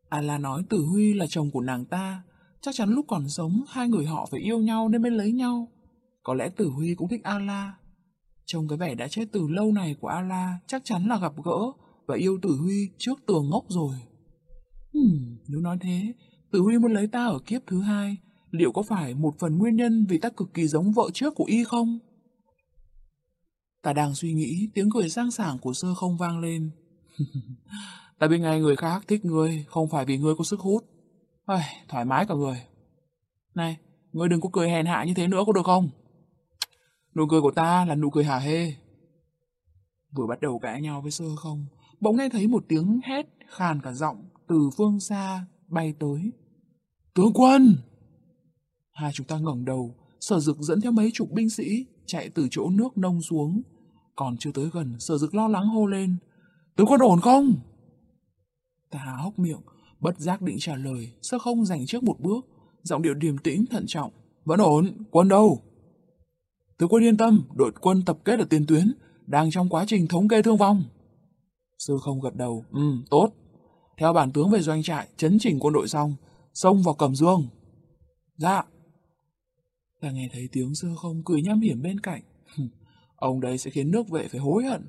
Ala nói Tử Huy là chồng của nàng ta, chắc chắn lúc còn sống hai người họ phải yêu nhau nên mới lấy nhau. Có lẽ Tử Huy cũng thích Ala. Trông cái vẻ đã chết từ lâu này của Ala chắc chắn là gặp gỡ và yêu Tử Huy trước tường ngốc rồi. Hmm, nếu nói thế, Tử Huy muốn lấy ta ở kiếp thứ hai, liệu có phải một phần nguyên nhân vì ta cực kỳ giống vợ trước của y không? Ta đang suy nghĩ, tiếng cười sang sảng của sơ không vang lên. ta biết ngay người khác thích ngươi, không phải vì ngươi có sức hút. Ây, thoải mái cả người. Này, ngươi đừng có cười hèn hạ như thế nữa có được không? Nụ cười của ta là nụ cười hả hê. Vừa bắt đầu cãi nhau với sơ không, bỗng nghe thấy một tiếng hét khàn cả giọng từ phương xa bay tới. Tướng quân! Hai chúng ta ngẩng đầu, sở dực dẫn theo mấy chục binh sĩ chạy từ chỗ nước nông xuống. Còn chưa tới gần, sở dực lo lắng hô lên. Tướng quân ổn không? Ta há hốc miệng, bất giác định trả lời, sơ không dành trước một bước, giọng điệu điềm tĩnh thận trọng. Vẫn ổn, quân đâu? Tướng quân yên tâm, đội quân tập kết ở tiền tuyến, đang trong quá trình thống kê thương vong. Sư không gật đầu, ừ, tốt. Theo bản tướng về doanh trại, chấn chỉnh quân đội xong, xông vào cầm dương. Dạ. Ta nghe thấy tiếng sư không cười nham hiểm bên cạnh. Ông đây sẽ khiến nước vệ phải hối hận.